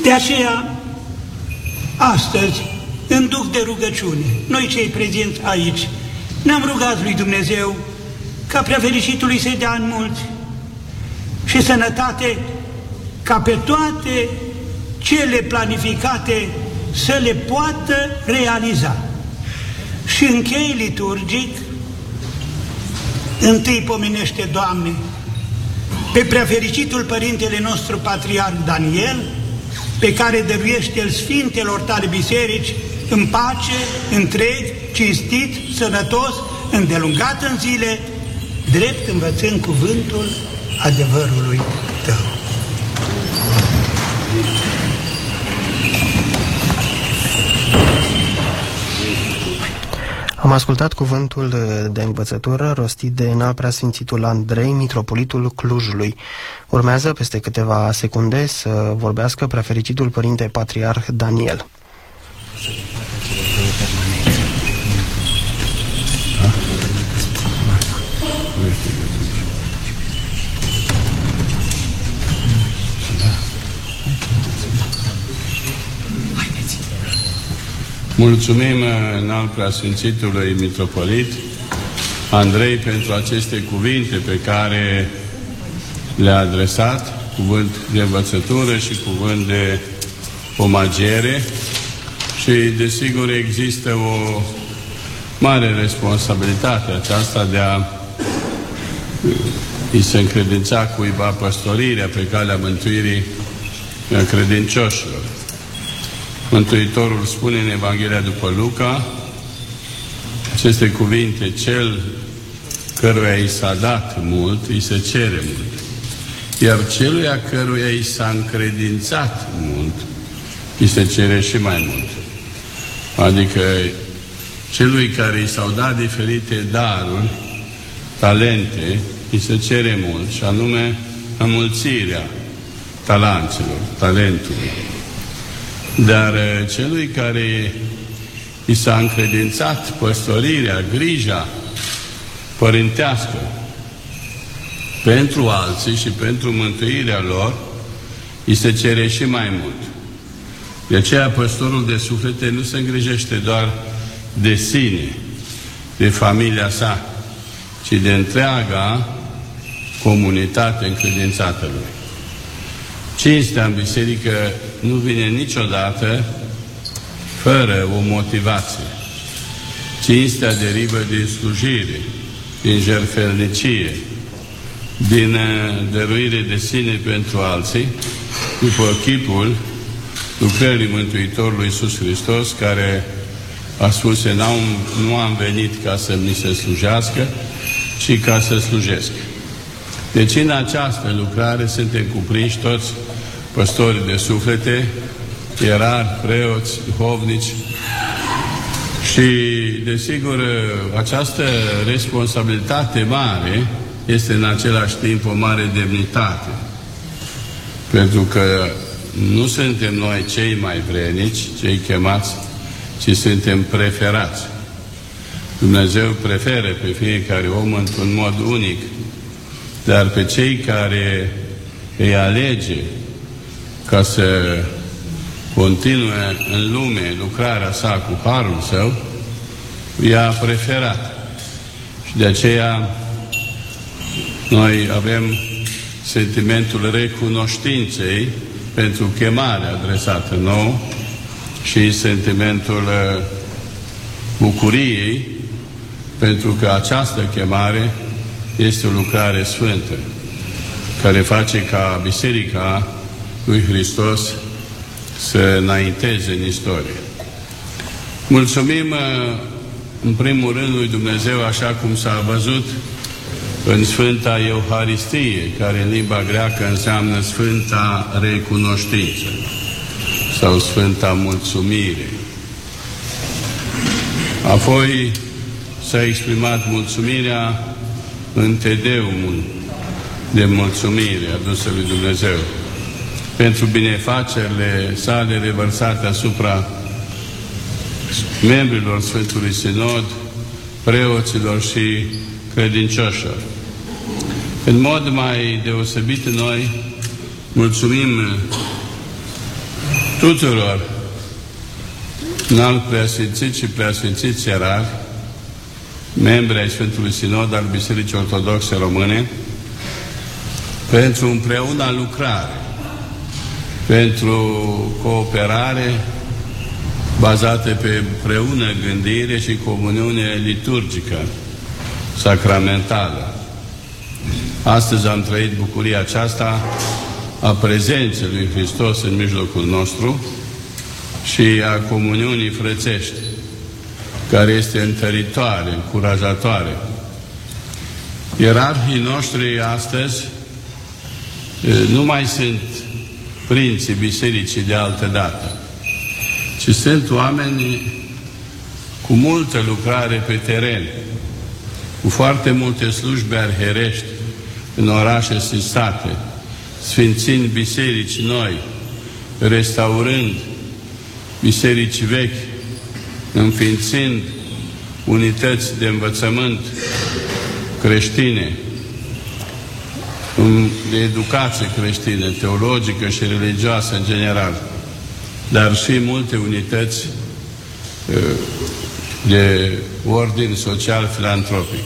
De aceea, astăzi, în duc de rugăciune, noi cei prezenți aici, ne-am rugat lui Dumnezeu ca prea fericitului să-i dea în mulți și sănătate ca pe toate cele planificate să le poată realiza. Și închei liturgic, întâi pomenește, Doamne, pe preafericitul Părintele nostru Patriarh Daniel, pe care dăruiește el Sfintelor tale biserici în pace, întreg, cinstit, sănătos, îndelungat în zile, drept învățând cuvântul adevărului tău. Am ascultat cuvântul de învățătură rostit de înalt preasfințitul Andrei, mitropolitul Clujului. Urmează peste câteva secunde să vorbească prefericitul părinte patriarh Daniel. Mulțumim în alt preasfințitului mitropolit Andrei pentru aceste cuvinte pe care le-a adresat, cuvânt de învățătură și cuvânt de omagiere și desigur există o mare responsabilitate aceasta de a îi se încredința cuiva păstorirea pe calea mântuirii credincioșilor. Mântuitorul spune în Evanghelia după Luca aceste cuvinte, cel căruia i s-a dat mult, îi se cere mult. Iar celuia căruia i s-a încredințat mult, îi se cere și mai mult. Adică celui care i s-au dat diferite daruri, talente, îi se cere mult, și anume înmulțirea talanților, talentului. Dar uh, celui care i s-a încredințat păstorirea, grija părintească pentru alții și pentru mântuirea lor, îi se cere și mai mult. De aceea păstorul de suflete nu se îngrijește doar de sine, de familia sa, ci de întreaga comunitate încredințată lui. Cinstea în biserică nu vine niciodată fără o motivație. Cinstea derivă din slujire, din jertfelnicie, din uh, dăruire de sine pentru alții, după chipul lucrării Mântuitorului Iisus Hristos, care a spus, nu am venit ca să mi se slujească, ci ca să slujesc. Deci în această lucrare suntem cuprinși toți păstorii de suflete, ierari, preoți, duhovnici și, desigur, această responsabilitate mare este în același timp o mare demnitate. Pentru că nu suntem noi cei mai vrenici, cei chemați, ci suntem preferați. Dumnezeu preferă pe fiecare om într-un mod unic, dar pe cei care îi alege ca să continue în lume lucrarea sa cu harul său, i-a preferat. Și de aceea noi avem sentimentul recunoștinței pentru chemarea adresată nouă și sentimentul uh, bucuriei pentru că această chemare este o lucrare sfântă care face ca Biserica lui Hristos să înainteze în istorie. Mulțumim uh, în primul rând lui Dumnezeu așa cum s-a văzut în Sfânta Euharistie, care în limba greacă înseamnă Sfânta Recunoștință sau Sfânta Mulțumire. Apoi s-a exprimat mulțumirea în Tedeumul de mulțumire adusă lui Dumnezeu pentru binefacerile sale revărsate asupra membrilor Sfântului Sinod, preoților și credincioșilor. În mod mai deosebit noi mulțumim tuturor înalt preasfințit și preasfințiți erari, membri ai Sfântului Sinod al Bisericii Ortodoxe Române, pentru împreună lucrare, pentru cooperare bazată pe împreună gândire și comuniune liturgică, sacramentală. Astăzi am trăit bucuria aceasta a prezenței lui Hristos în mijlocul nostru și a comuniunii frățești, care este întăritoare, încurajatoare. Ierarhii noștri astăzi nu mai sunt prinții bisericii de altă dată, ci sunt oameni cu multă lucrare pe teren, cu foarte multe slujbe arherești în orașe și state, sfințind biserici noi, restaurând biserici vechi, înființând unități de învățământ creștine, de educație creștină, teologică și religioasă în general, dar și multe unități de ordin social-filantropic.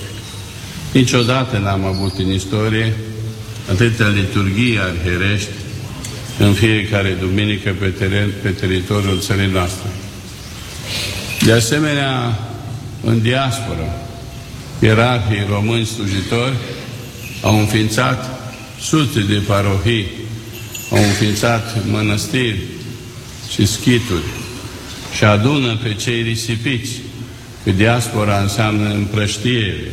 Niciodată n-am avut în istorie atâtea liturghii arherești în fiecare duminică pe, teren, pe teritoriul țării noastre. De asemenea, în diaspora, ierarhii români slujitori au înființat sute de parohii, au înființat mănăstiri și schituri și adună pe cei risipiți, că diaspora înseamnă împrăștiere,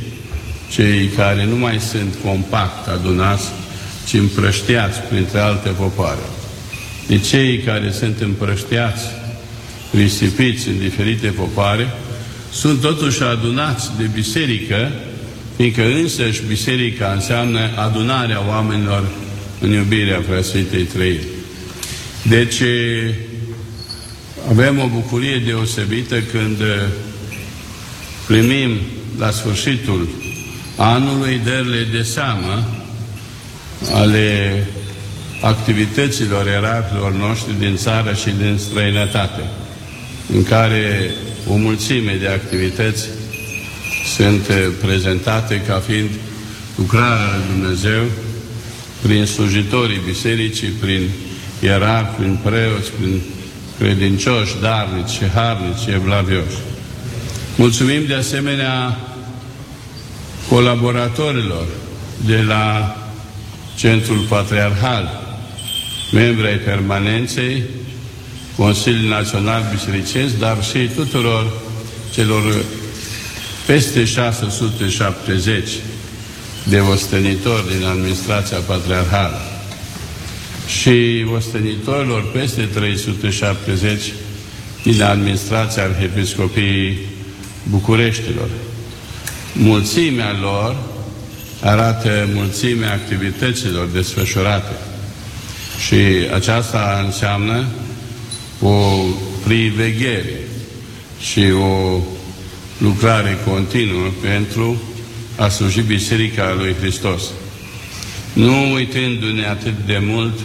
cei care nu mai sunt compact adunați, ci împrăștiați printre alte popoare. De cei care sunt împrăștiați, risipiți în diferite popoare, sunt totuși adunați de biserică, fiindcă însăși biserica înseamnă adunarea oamenilor în iubirea Preasfintei Trăiri. Deci avem o bucurie deosebită când primim la sfârșitul anului dările de seamă ale activităților erarhilor noștri din țară și din străinătate, în care o mulțime de activități sunt prezentate ca fiind lucrarea lui Dumnezeu prin slujitorii bisericii, prin ierarhi, prin preoți, prin credincioși, darnici și harnici și evlavioși. Mulțumim de asemenea colaboratorilor de la Centrul Patriarhal, membri ai permanenței, Consiliul Național Bisericesc, dar și tuturor celor peste 670 de ostenitori din administrația patriarhală și ostenitorilor peste 370 din administrația Arhiepiscopiei Bucureștilor. Mulțimea lor arată mulțimea activităților desfășurate și aceasta înseamnă o priveghere și o lucrare continuă pentru a sluji Biserica lui Hristos. Nu uitându-ne atât de mult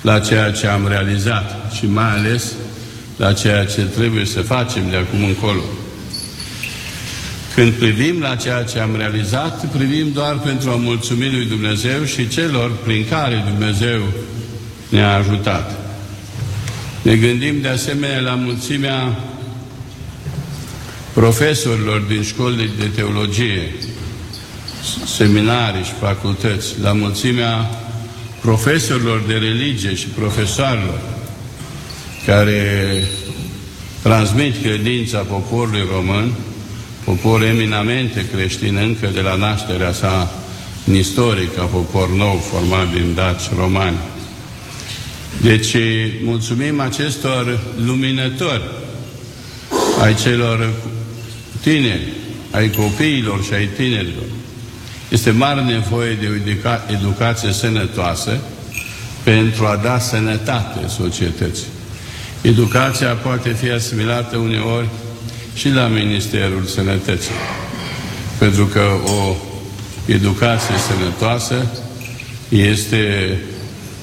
la ceea ce am realizat și mai ales la ceea ce trebuie să facem de acum încolo. Când privim la ceea ce am realizat, privim doar pentru a mulțumi lui Dumnezeu și celor prin care Dumnezeu ne-a ajutat. Ne gândim de asemenea la mulțimea profesorilor din școlile de teologie, seminarii și facultăți, la mulțimea profesorilor de religie și profesorilor care transmit credința poporului român, popor eminamente creștin încă de la nașterea sa în istorie ca popor nou format din daci romani. Deci mulțumim acestor luminători ai celor tineri, ai copiilor și ai tinerilor. Este mare nevoie de o educa educație sănătoasă pentru a da sănătate societății. Educația poate fi asimilată uneori și la Ministerul Sănătății. Pentru că o educație sănătoasă este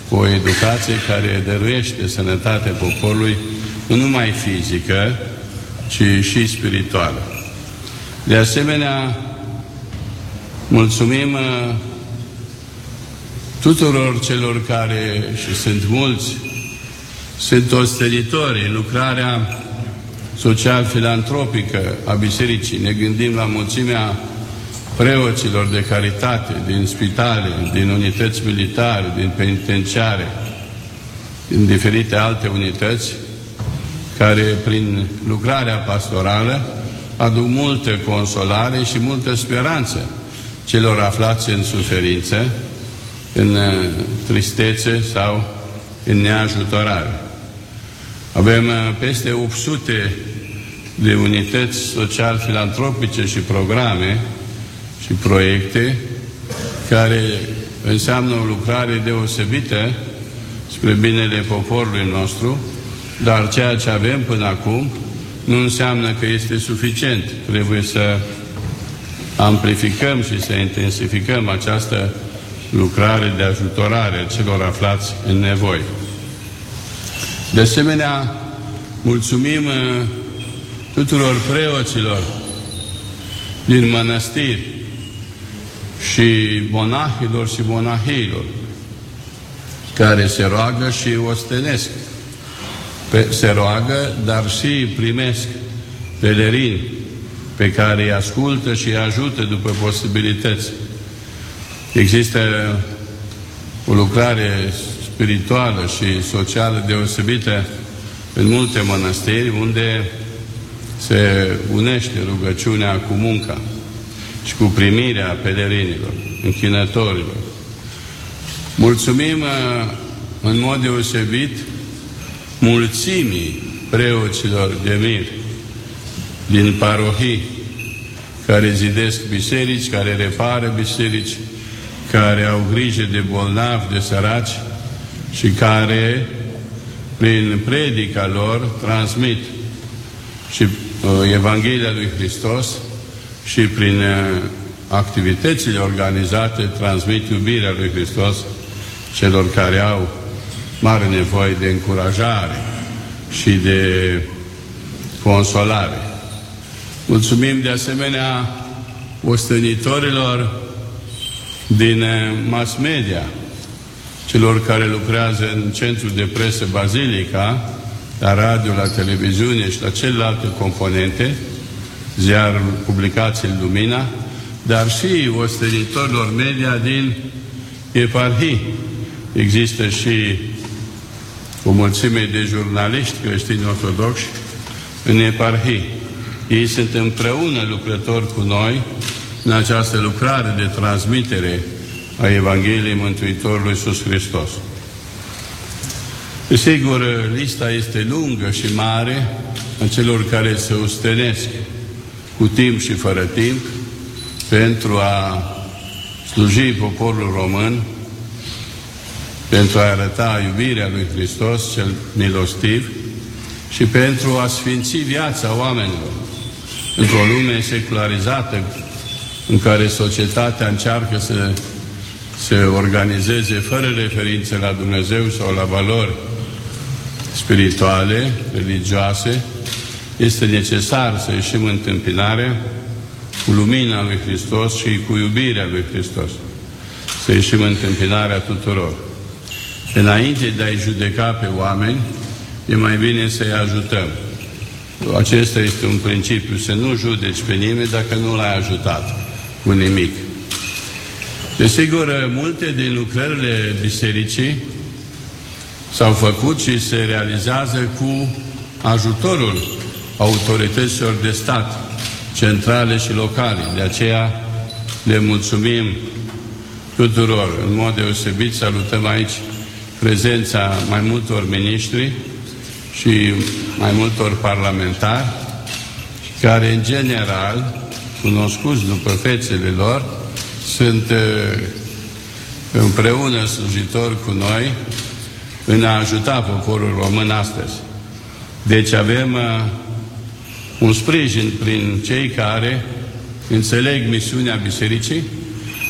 o educație care dăruiește sănătatea poporului nu numai fizică, ci și spirituală. De asemenea, mulțumim uh, tuturor celor care, și sunt mulți, sunt ostenitori în lucrarea social-filantropică a Bisericii. Ne gândim la mulțimea preoților de caritate din spitale, din unități militare, din penitenciare, din diferite alte unități, care prin lucrarea pastorală aduc multă consolare și multă speranță celor aflați în suferință, în uh, tristețe sau în neajutorare. Avem uh, peste 800 de unități social-filantropice și programe și proiecte care înseamnă o lucrare deosebită spre binele poporului nostru, dar ceea ce avem până acum nu înseamnă că este suficient. Trebuie să amplificăm și să intensificăm această lucrare de ajutorare a celor aflați în nevoie. De asemenea, mulțumim uh, tuturor preoților din mănăstiri și monahilor și monahiilor care se roagă și ostenesc. Se roagă, dar și primesc pelerini pe care îi ascultă și îi ajută după posibilități. Există o lucrare spirituală și socială deosebită în multe mănăstiri unde se unește rugăciunea cu munca și cu primirea pelerinilor, închinătorilor. Mulțumim uh, în mod deosebit mulțimii preoților de mir din parohii care zidesc biserici, care repară biserici, care au grijă de bolnavi, de săraci și care, prin predica lor, transmit și uh, Evanghelia lui Hristos și prin uh, activitățile organizate transmit iubirea lui Hristos celor care au mare nevoie de încurajare și de consolare. Mulțumim de asemenea ostănitorilor din uh, mass media, celor care lucrează în centrul de presă Bazilica, la radio, la televiziune și la celelalte componente, ziarul, publicații Lumina, dar și ostenitorilor media din eparhii. Există și o mulțime de jurnaliști creștini ortodoxi în eparhii. Ei sunt împreună lucrători cu noi în această lucrare de transmitere a Evangheliei Mântuitorului Iisus Hristos. Sigur, lista este lungă și mare a celor care se ustenesc cu timp și fără timp pentru a sluji poporul român, pentru a arăta iubirea lui Hristos cel milostiv și pentru a sfinți viața oamenilor într-o lume secularizată în care societatea încearcă să se organizeze fără referințe la Dumnezeu sau la valori spirituale, religioase, este necesar să ieșim în întâmpinare cu lumina lui Hristos și cu iubirea lui Hristos. Să ieșim în întâmpinarea tuturor. Înainte de a-i judeca pe oameni, e mai bine să-i ajutăm. Acesta este un principiu, să nu judeci pe nimeni dacă nu l-ai ajutat cu nimic. Desigur, multe din lucrările bisericii s-au făcut și se realizează cu ajutorul autorităților de stat, centrale și locale. De aceea le mulțumim tuturor. În mod deosebit salutăm aici prezența mai multor miniștri și mai multor parlamentari care în general, cunoscuți după fețele lor, sunt uh, împreună slujitori cu noi în a ajuta poporul român astăzi. Deci avem uh, un sprijin prin cei care înțeleg misiunea bisericii,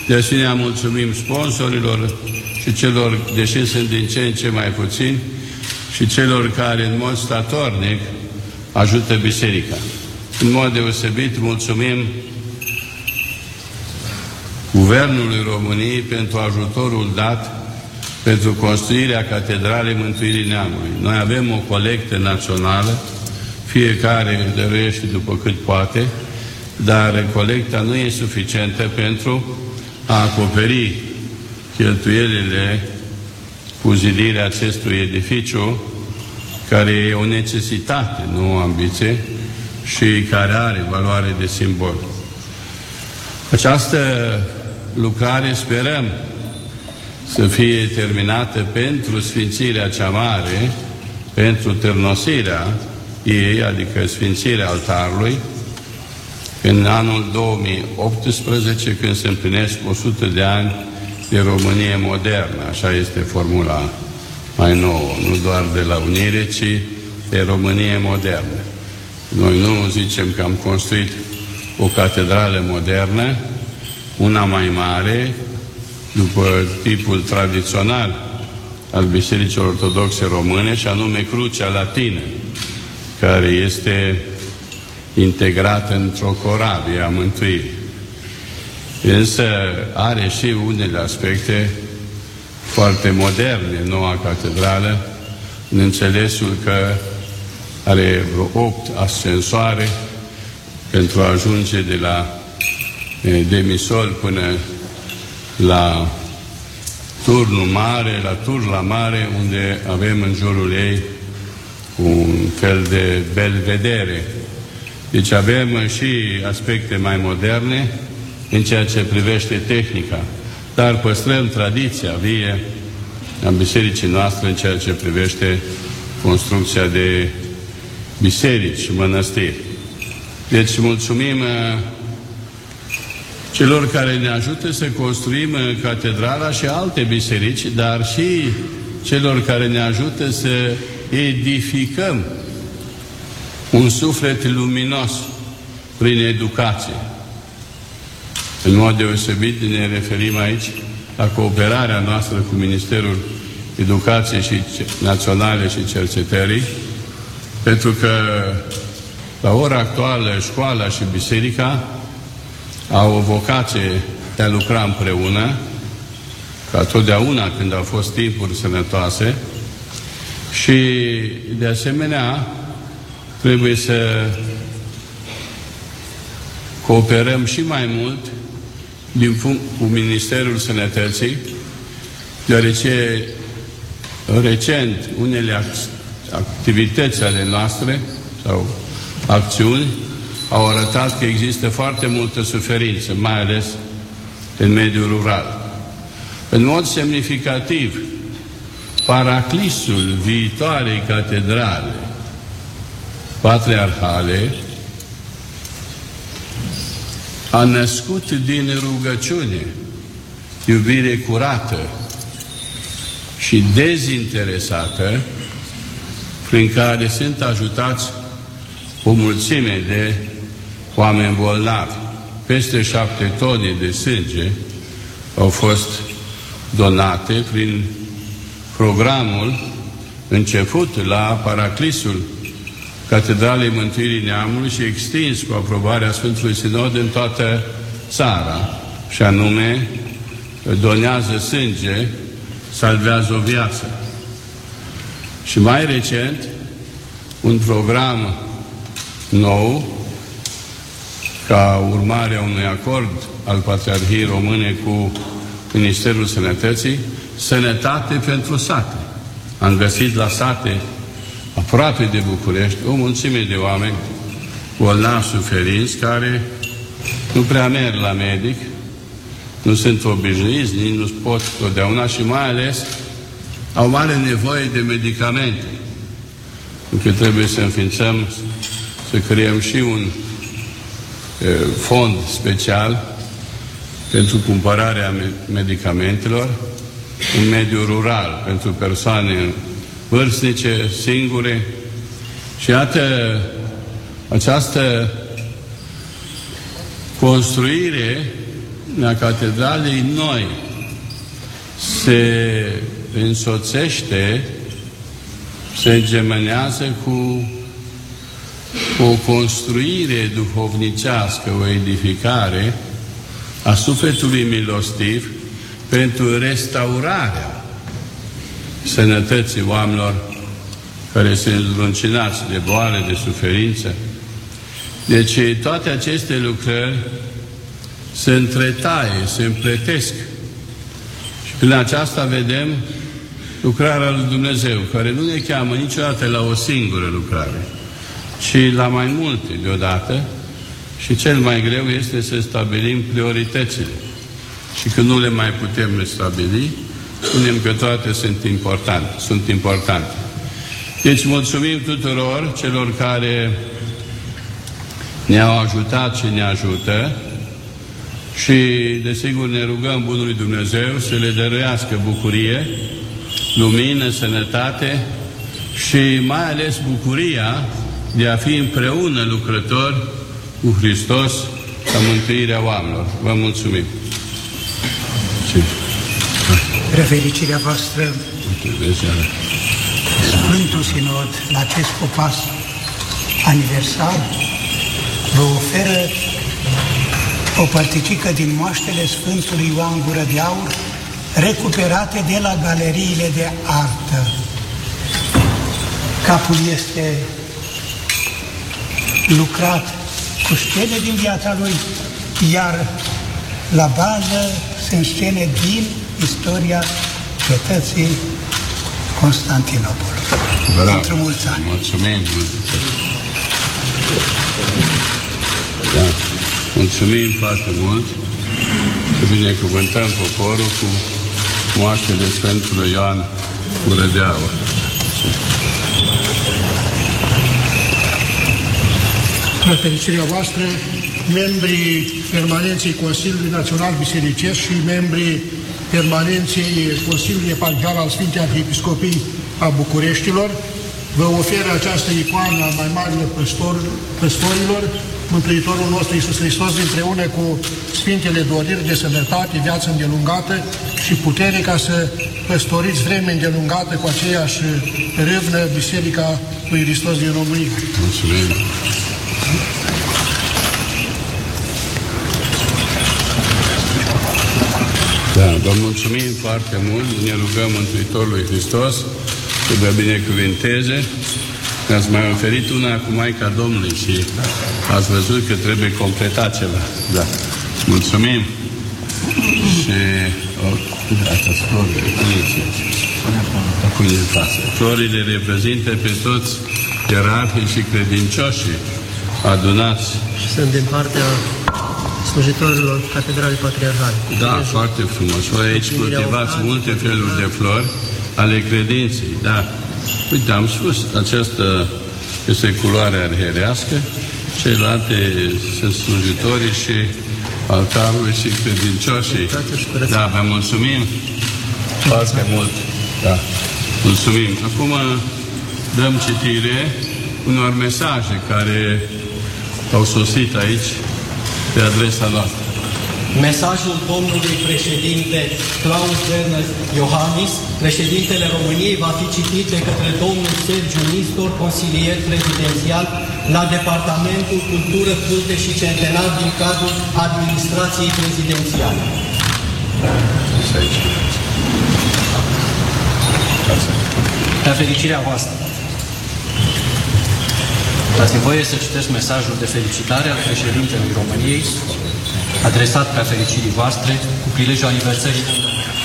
de asemenea mulțumim sponsorilor și celor, deși sunt din ce în ce mai puțini, și celor care în mod statornic ajută biserica. În mod deosebit mulțumim Guvernului României pentru ajutorul dat pentru construirea Catedralei Mântuirii Neamului. Noi avem o colectă națională, fiecare dăruiește după cât poate, dar colecta nu e suficientă pentru a acoperi cheltuielile cu zidirea acestui edificiu, care e o necesitate, nu o ambiție, și care are valoare de simbol. Această lucrare sperăm să fie terminată pentru sfințirea cea mare, pentru târnosirea ei, adică sfințirea altarului, în anul 2018, când se împlinesc 100 de ani de Românie modernă, așa este formula mai nouă, nu doar de la Unire, ci de Românie modernă. Noi nu zicem că am construit o catedrală modernă, una mai mare, după tipul tradițional al Bisericii Ortodoxe Române, și anume Crucea Latină, care este integrată într-o corabie a mântuirii. Însă are și unele aspecte foarte moderne noua catedrală, în înțelesul că are vreo opt ascensoare pentru a ajunge de la demisol până la turnul mare, la tur la mare, unde avem în jurul ei un fel de belvedere. Deci avem și aspecte mai moderne în ceea ce privește tehnica, dar păstrăm tradiția vie a bisericii noastre în ceea ce privește construcția de biserici și mănăstiri. Deci mulțumim uh, celor care ne ajută să construim uh, catedrala și alte biserici, dar și celor care ne ajută să edificăm un suflet luminos prin educație. În mod deosebit ne referim aici la cooperarea noastră cu Ministerul Educației și Naționale și Cercetării, pentru că la ora actuală școala și biserica au o vocație de a lucra împreună, ca totdeauna când au fost timpuri sănătoase, și de asemenea trebuie să cooperăm și mai mult din punct, cu Ministerul Sănătății, deoarece recent unele activități ale noastre sau acțiuni au arătat că există foarte multă suferință, mai ales în mediul rural. În mod semnificativ, paraclisul viitoarei catedrale patriarhale a născut din rugăciune, iubire curată și dezinteresată, prin care sunt ajutați o mulțime de oameni bolnavi. Peste șapte tone de sânge au fost donate prin programul început la Paraclisul Catedralei Mântuirii Neamului și extins cu aprobarea Sfântului Sinod în toată țara, și anume donează sânge, salvează o viață. Și mai recent, un program nou, ca urmare a unui acord al Patriarhiei Române cu Ministerul Sănătății, Sănătate pentru sate. Am găsit la sate aproape de București, o mulțime de oameni bolnavi suferinți care nu prea merg la medic, nu sunt obișnuiți, nici nu pot totdeauna și mai ales au mare nevoie de medicamente. Încă trebuie să înființăm, să creăm și un e, fond special pentru cumpărarea medicamentelor în mediul rural, pentru persoane vârstnice, singure. Și iată, această construire a catedralei noi se însoțește, se îngemenează cu o construire duhovnicească, o edificare a sufletului milostiv pentru restaurarea sănătății oamenilor care sunt zluncinați de boale, de suferință. Deci toate aceste lucrări se întretaie, se împletesc. Și prin aceasta vedem lucrarea lui Dumnezeu, care nu ne cheamă niciodată la o singură lucrare, ci la mai multe deodată și cel mai greu este să stabilim prioritățile. Și când nu le mai putem stabili, spunem că toate sunt importante. Sunt importante. Deci mulțumim tuturor celor care ne-au ajutat și ne ajută și desigur ne rugăm Bunului Dumnezeu să le dăruiască bucurie, lumină, sănătate și mai ales bucuria de a fi împreună lucrători cu Hristos la mântuirea oamenilor. Vă mulțumim! Refericirea voastră Sfântul Sinod la acest popas aniversar vă oferă o părticică din moaștele Sfântului Ioan Gură de Aur, recuperate de la galeriile de artă. Capul este lucrat cu scene din viața lui, iar la bază sunt scene din istoria cetății Constantinopol. Bravo. Pentru mulți ani. Mulțumim. Foarte mult că binecuvântăm poporul cu moaștele Sfântului Ioan Gură de Aur. Spre fericirea voastră, membrii permanenței Consiliului Național Bisericesc și membrii permanenței Consiliului Eparhial al Sfintei Arhiepiscopii a Bucureștilor, vă oferă această icoană a mai marilor păstor, păstorilor, Mântuitorul nostru Iisus Hristos împreună cu Sfintele doriri de sănătate, viață îndelungată și putere ca să păstoriți vreme îndelungată cu aceeași râvnă Biserica lui Hristos din România. Mulțumim. Da, vă mulțumim foarte mult, ne rugăm Mântuitorului Hristos să vă binecuvinteze. Ne-ați mai oferit una cu Maica Domnului și ați văzut că trebuie completat ceva. Da. Mulțumim. Și o, această flori, acum în față. Florile reprezintă pe toți ierarhii și credincioșii adunați Sunt din partea slujitorilor Catedralei Patriarhale. Da, foarte frumos. Voi aici cultivați multe feluri de flori ale credinței, da. Uite, am spus, această este culoare arherească, celelalte sunt slujitorii și altarului și credincioșii. Da, vă mulțumim foarte mult. Da, mulțumim. Acum dăm citire unor mesaje care au sosit aici pe adresa noastră. Mesajul domnului președinte Claus Werner Iohannis, președintele României, va fi citit de către domnul Sergiu Nistor, consilier prezidențial la Departamentul Cultură, Culte și Centenar din cadrul administrației prezidențiale. La fericirea voastră. Dați-mi voie să citesc mesajul de felicitare al președintelui României, adresat prea fericirii voastre, cu prilejul aniversării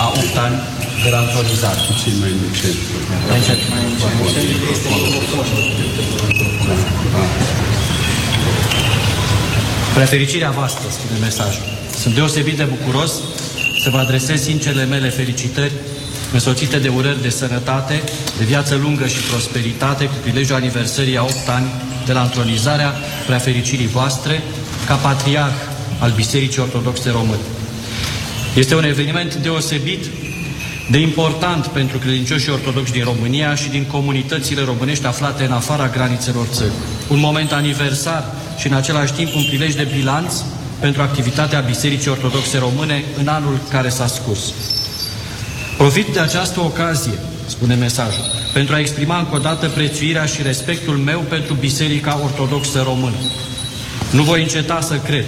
a 8 ani de la întronizare. Puțin mai încet. Mai încet. Prea fericirea voastră, spune mesajul. Sunt deosebit de bucuros să vă adresez sincerele mele felicitări însoțite de urări de sănătate, de viață lungă și prosperitate cu prilejul aniversării a 8 ani de la întronizarea preafericirii voastre ca patriarh al Bisericii Ortodoxe Române. Este un eveniment deosebit de important pentru credincioșii ortodoxi din România și din comunitățile românești aflate în afara granițelor țării. Un moment aniversar și în același timp un prilej de bilanț pentru activitatea Bisericii Ortodoxe Române în anul care s-a scurs. Profit de această ocazie, spune mesajul, pentru a exprima încă o dată prețuirea și respectul meu pentru Biserica Ortodoxă Română. Nu voi înceta să cred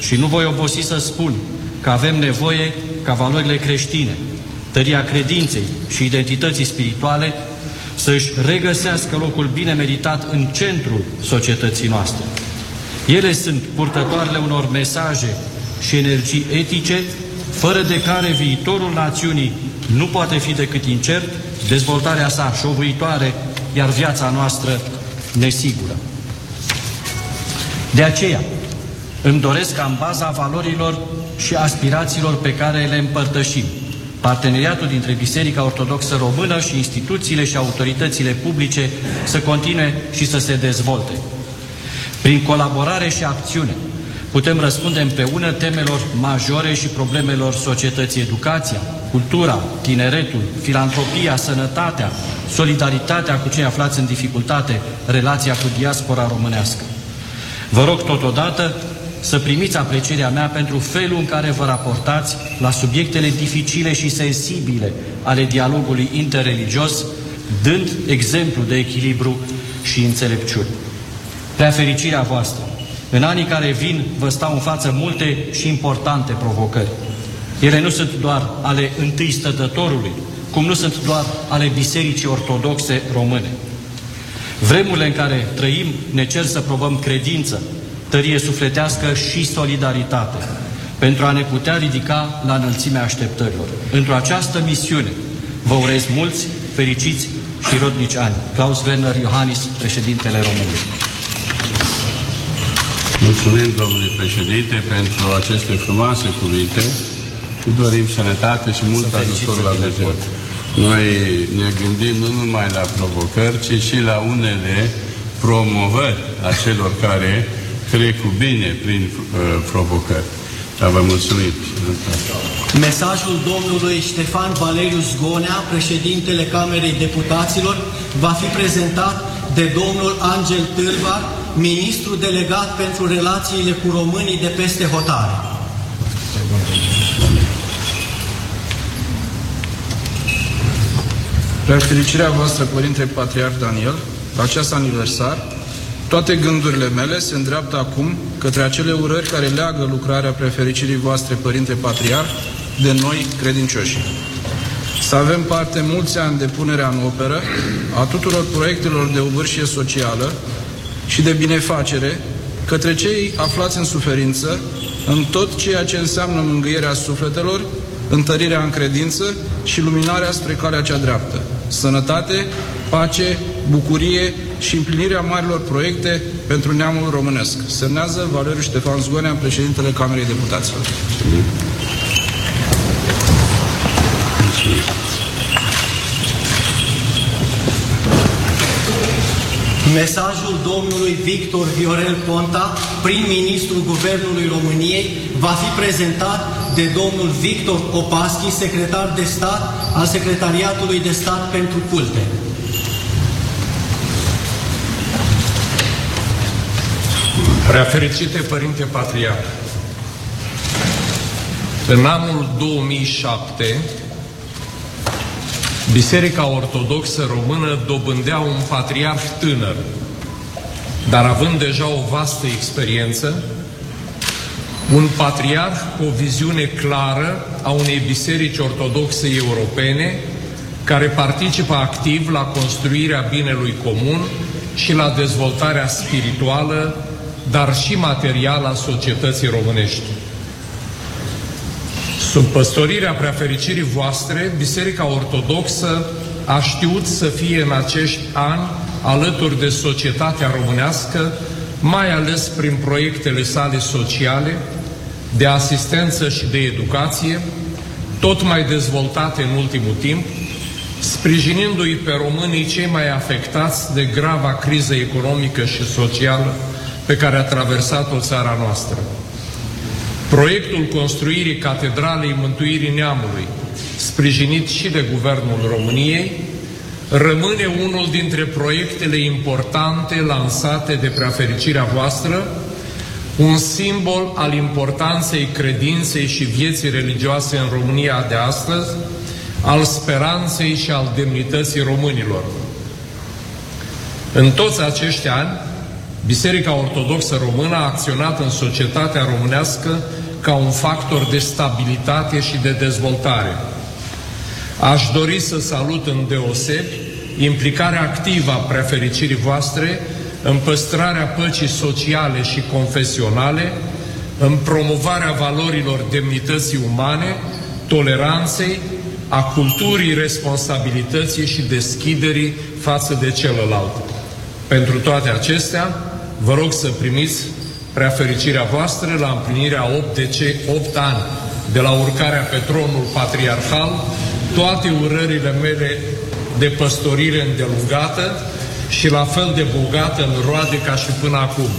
și nu voi obosi să spun că avem nevoie ca valorile creștine, tăria credinței și identității spirituale să-și regăsească locul bine meritat în centrul societății noastre. Ele sunt purtătoarele unor mesaje și energii etice, fără de care viitorul națiunii nu poate fi decât incert, dezvoltarea sa șovuitoare, iar viața noastră nesigură. De aceea, îmi doresc ca în baza valorilor și aspirațiilor pe care le împărtășim, parteneriatul dintre Biserica Ortodoxă Română și instituțiile și autoritățile publice să continue și să se dezvolte. Prin colaborare și acțiune, putem răspunde împreună temelor majore și problemelor societății educația, cultura, tineretul, filantropia, sănătatea, solidaritatea cu cei aflați în dificultate, relația cu diaspora românească. Vă rog totodată să primiți aprecierea mea pentru felul în care vă raportați la subiectele dificile și sensibile ale dialogului interreligios, dând exemplu de echilibru și înțelepciune. Prea fericirea voastră În anii care vin vă stau în față multe și importante provocări. Ele nu sunt doar ale întâi stătătorului, cum nu sunt doar ale Bisericii Ortodoxe Române. Vremurile în care trăim ne cer să probăm credință, tărie sufletească și solidaritate pentru a ne putea ridica la înălțimea așteptărilor. Într-o această misiune vă urez mulți, fericiți și rodnici ani. Klaus Werner Iohannis, președintele României. Mulțumim, domnule președinte, pentru aceste frumoase cuvinte și dorim sănătate și mult ajutor la Dumnezeu. Noi ne gândim nu numai la provocări, ci și la unele promovări a celor care trec cu bine prin uh, provocări. Dar vă mulțumim. Mesajul domnului Ștefan Valeriu Zgonea, președintele Camerei Deputaților, va fi prezentat de domnul Angel Târvar, ministru delegat pentru relațiile cu românii de peste hotare. La fericirea voastră, Părinte Patriarh Daniel, la acest aniversar, toate gândurile mele se îndreaptă acum către acele urări care leagă lucrarea prefericirii voastre, Părinte Patriarh, de noi credincioși. Să avem parte mulți ani de punerea în operă a tuturor proiectelor de obârșie socială și de binefacere către cei aflați în suferință în tot ceea ce înseamnă mângâierea sufletelor, întărirea în credință și luminarea spre calea cea dreaptă. Sănătate, pace, bucurie și împlinirea marilor proiecte pentru neamul românesc. Semnează Valeriu Ștefan Zgonea, președintele Camerei Deputaților. Mesajul domnului Victor Viorel Ponta, prim-ministru Guvernului României, va fi prezentat de domnul Victor Opaschi, secretar de stat al Secretariatului de Stat pentru Culte. Prea fericite Părinte Patriarh, în anul 2007, Biserica Ortodoxă Română dobândea un patriarh tânăr, dar având deja o vastă experiență, un patriarh cu o viziune clară a unei biserici ortodoxe europene care participă activ la construirea binelui comun și la dezvoltarea spirituală, dar și materială a societății românești. Sub păstorirea preafericirii voastre, Biserica Ortodoxă a știut să fie în acești ani alături de societatea românească, mai ales prin proiectele sale sociale, de asistență și de educație, tot mai dezvoltate în ultimul timp, sprijinindu-i pe românii cei mai afectați de grava criză economică și socială pe care a traversat-o țara noastră. Proiectul construirii Catedralei Mântuirii Neamului, sprijinit și de Guvernul României, rămâne unul dintre proiectele importante lansate de preafericirea voastră, un simbol al importanței credinței și vieții religioase în România de astăzi, al speranței și al demnității românilor. În toți acești ani, Biserica Ortodoxă Română a acționat în societatea românească ca un factor de stabilitate și de dezvoltare. Aș dori să salut în deosebi implicarea activă a prefericirii voastre în păstrarea păcii sociale și confesionale, în promovarea valorilor demnității umane, toleranței, a culturii responsabilității și deschiderii față de celălalt. Pentru toate acestea, vă rog să primiți prea fericirea voastră la împlinirea 8, de ce, 8 ani de la urcarea pe tronul patriarhal, toate urările mele de păstorire îndelungată și la fel de bogată în roade ca și până acum.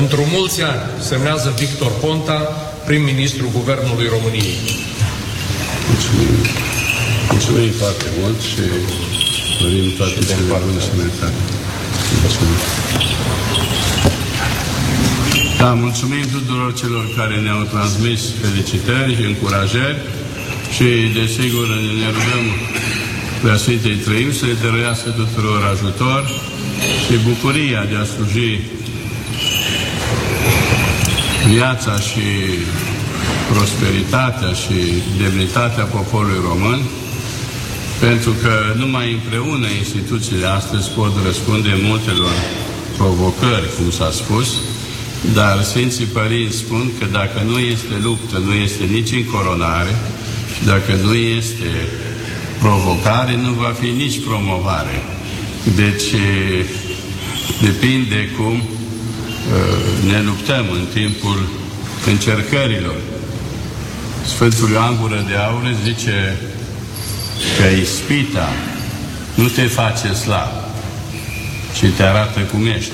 Într-un mulți ani semnează Victor Ponta, prim-ministru Guvernului României. Mulțumim. Mulțumim foarte mult și dorim toate cele bune sănătate. Mulțumim. Da, mulțumim tuturor celor care ne-au transmis felicitări și încurajări și, desigur, ne rugăm Preasfintei Trăim să le dăruiască tuturor ajutor și bucuria de a sluji viața și prosperitatea și demnitatea poporului român, pentru că numai împreună instituțiile astăzi pot răspunde multelor provocări, cum s-a spus, dar Sfinții Părinți spun că dacă nu este luptă, nu este nici încoronare și dacă nu este provocare, nu va fi nici promovare. Deci depinde cum ne luptăm în timpul încercărilor. Sfântul Ioan Gură de Aur zice că ispita nu te face slab, ci te arată cum ești.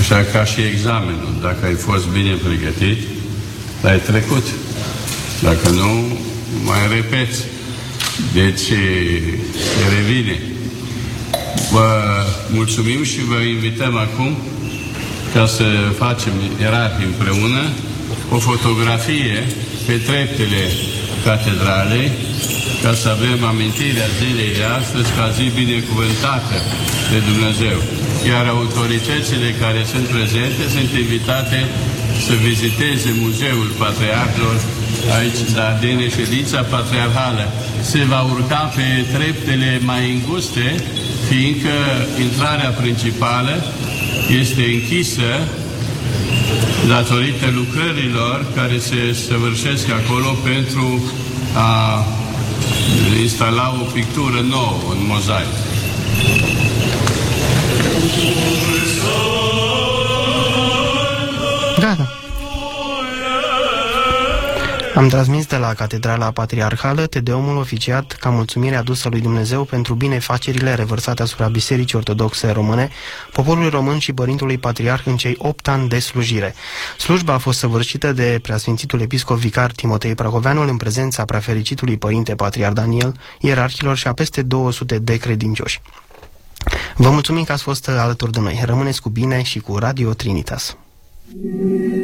Așa ca și examenul. Dacă ai fost bine pregătit, l-ai trecut. Dacă nu, mai repeți. Deci, revine. Vă mulțumim și vă invităm acum ca să facem ierarhii împreună o fotografie pe treptele catedralei ca să avem amintirea zilei de astăzi ca zi binecuvântată de Dumnezeu. Iar autoritățile care sunt prezente sunt invitate să viziteze Muzeul Patriarhilor aici la Dene, ședința patriarhală se va urca pe treptele mai înguste, fiindcă intrarea principală este închisă datorită lucrărilor care se săvârșesc acolo pentru a instala o pictură nouă în mozaic. Am transmis de la Catedrala Patriarhală Tedeumul oficiat ca mulțumire adusă lui Dumnezeu pentru binefacerile revărsate asupra Bisericii Ortodoxe Române, poporului român și Părintului Patriarh în cei opt ani de slujire. Slujba a fost săvârșită de preasfințitul episcop vicar Timotei Prahoveanul în prezența preafericitului Părinte Patriar Daniel, ierarhilor și a peste 200 de credincioși. Vă mulțumim că ați fost alături de noi. Rămâneți cu bine și cu Radio Trinitas.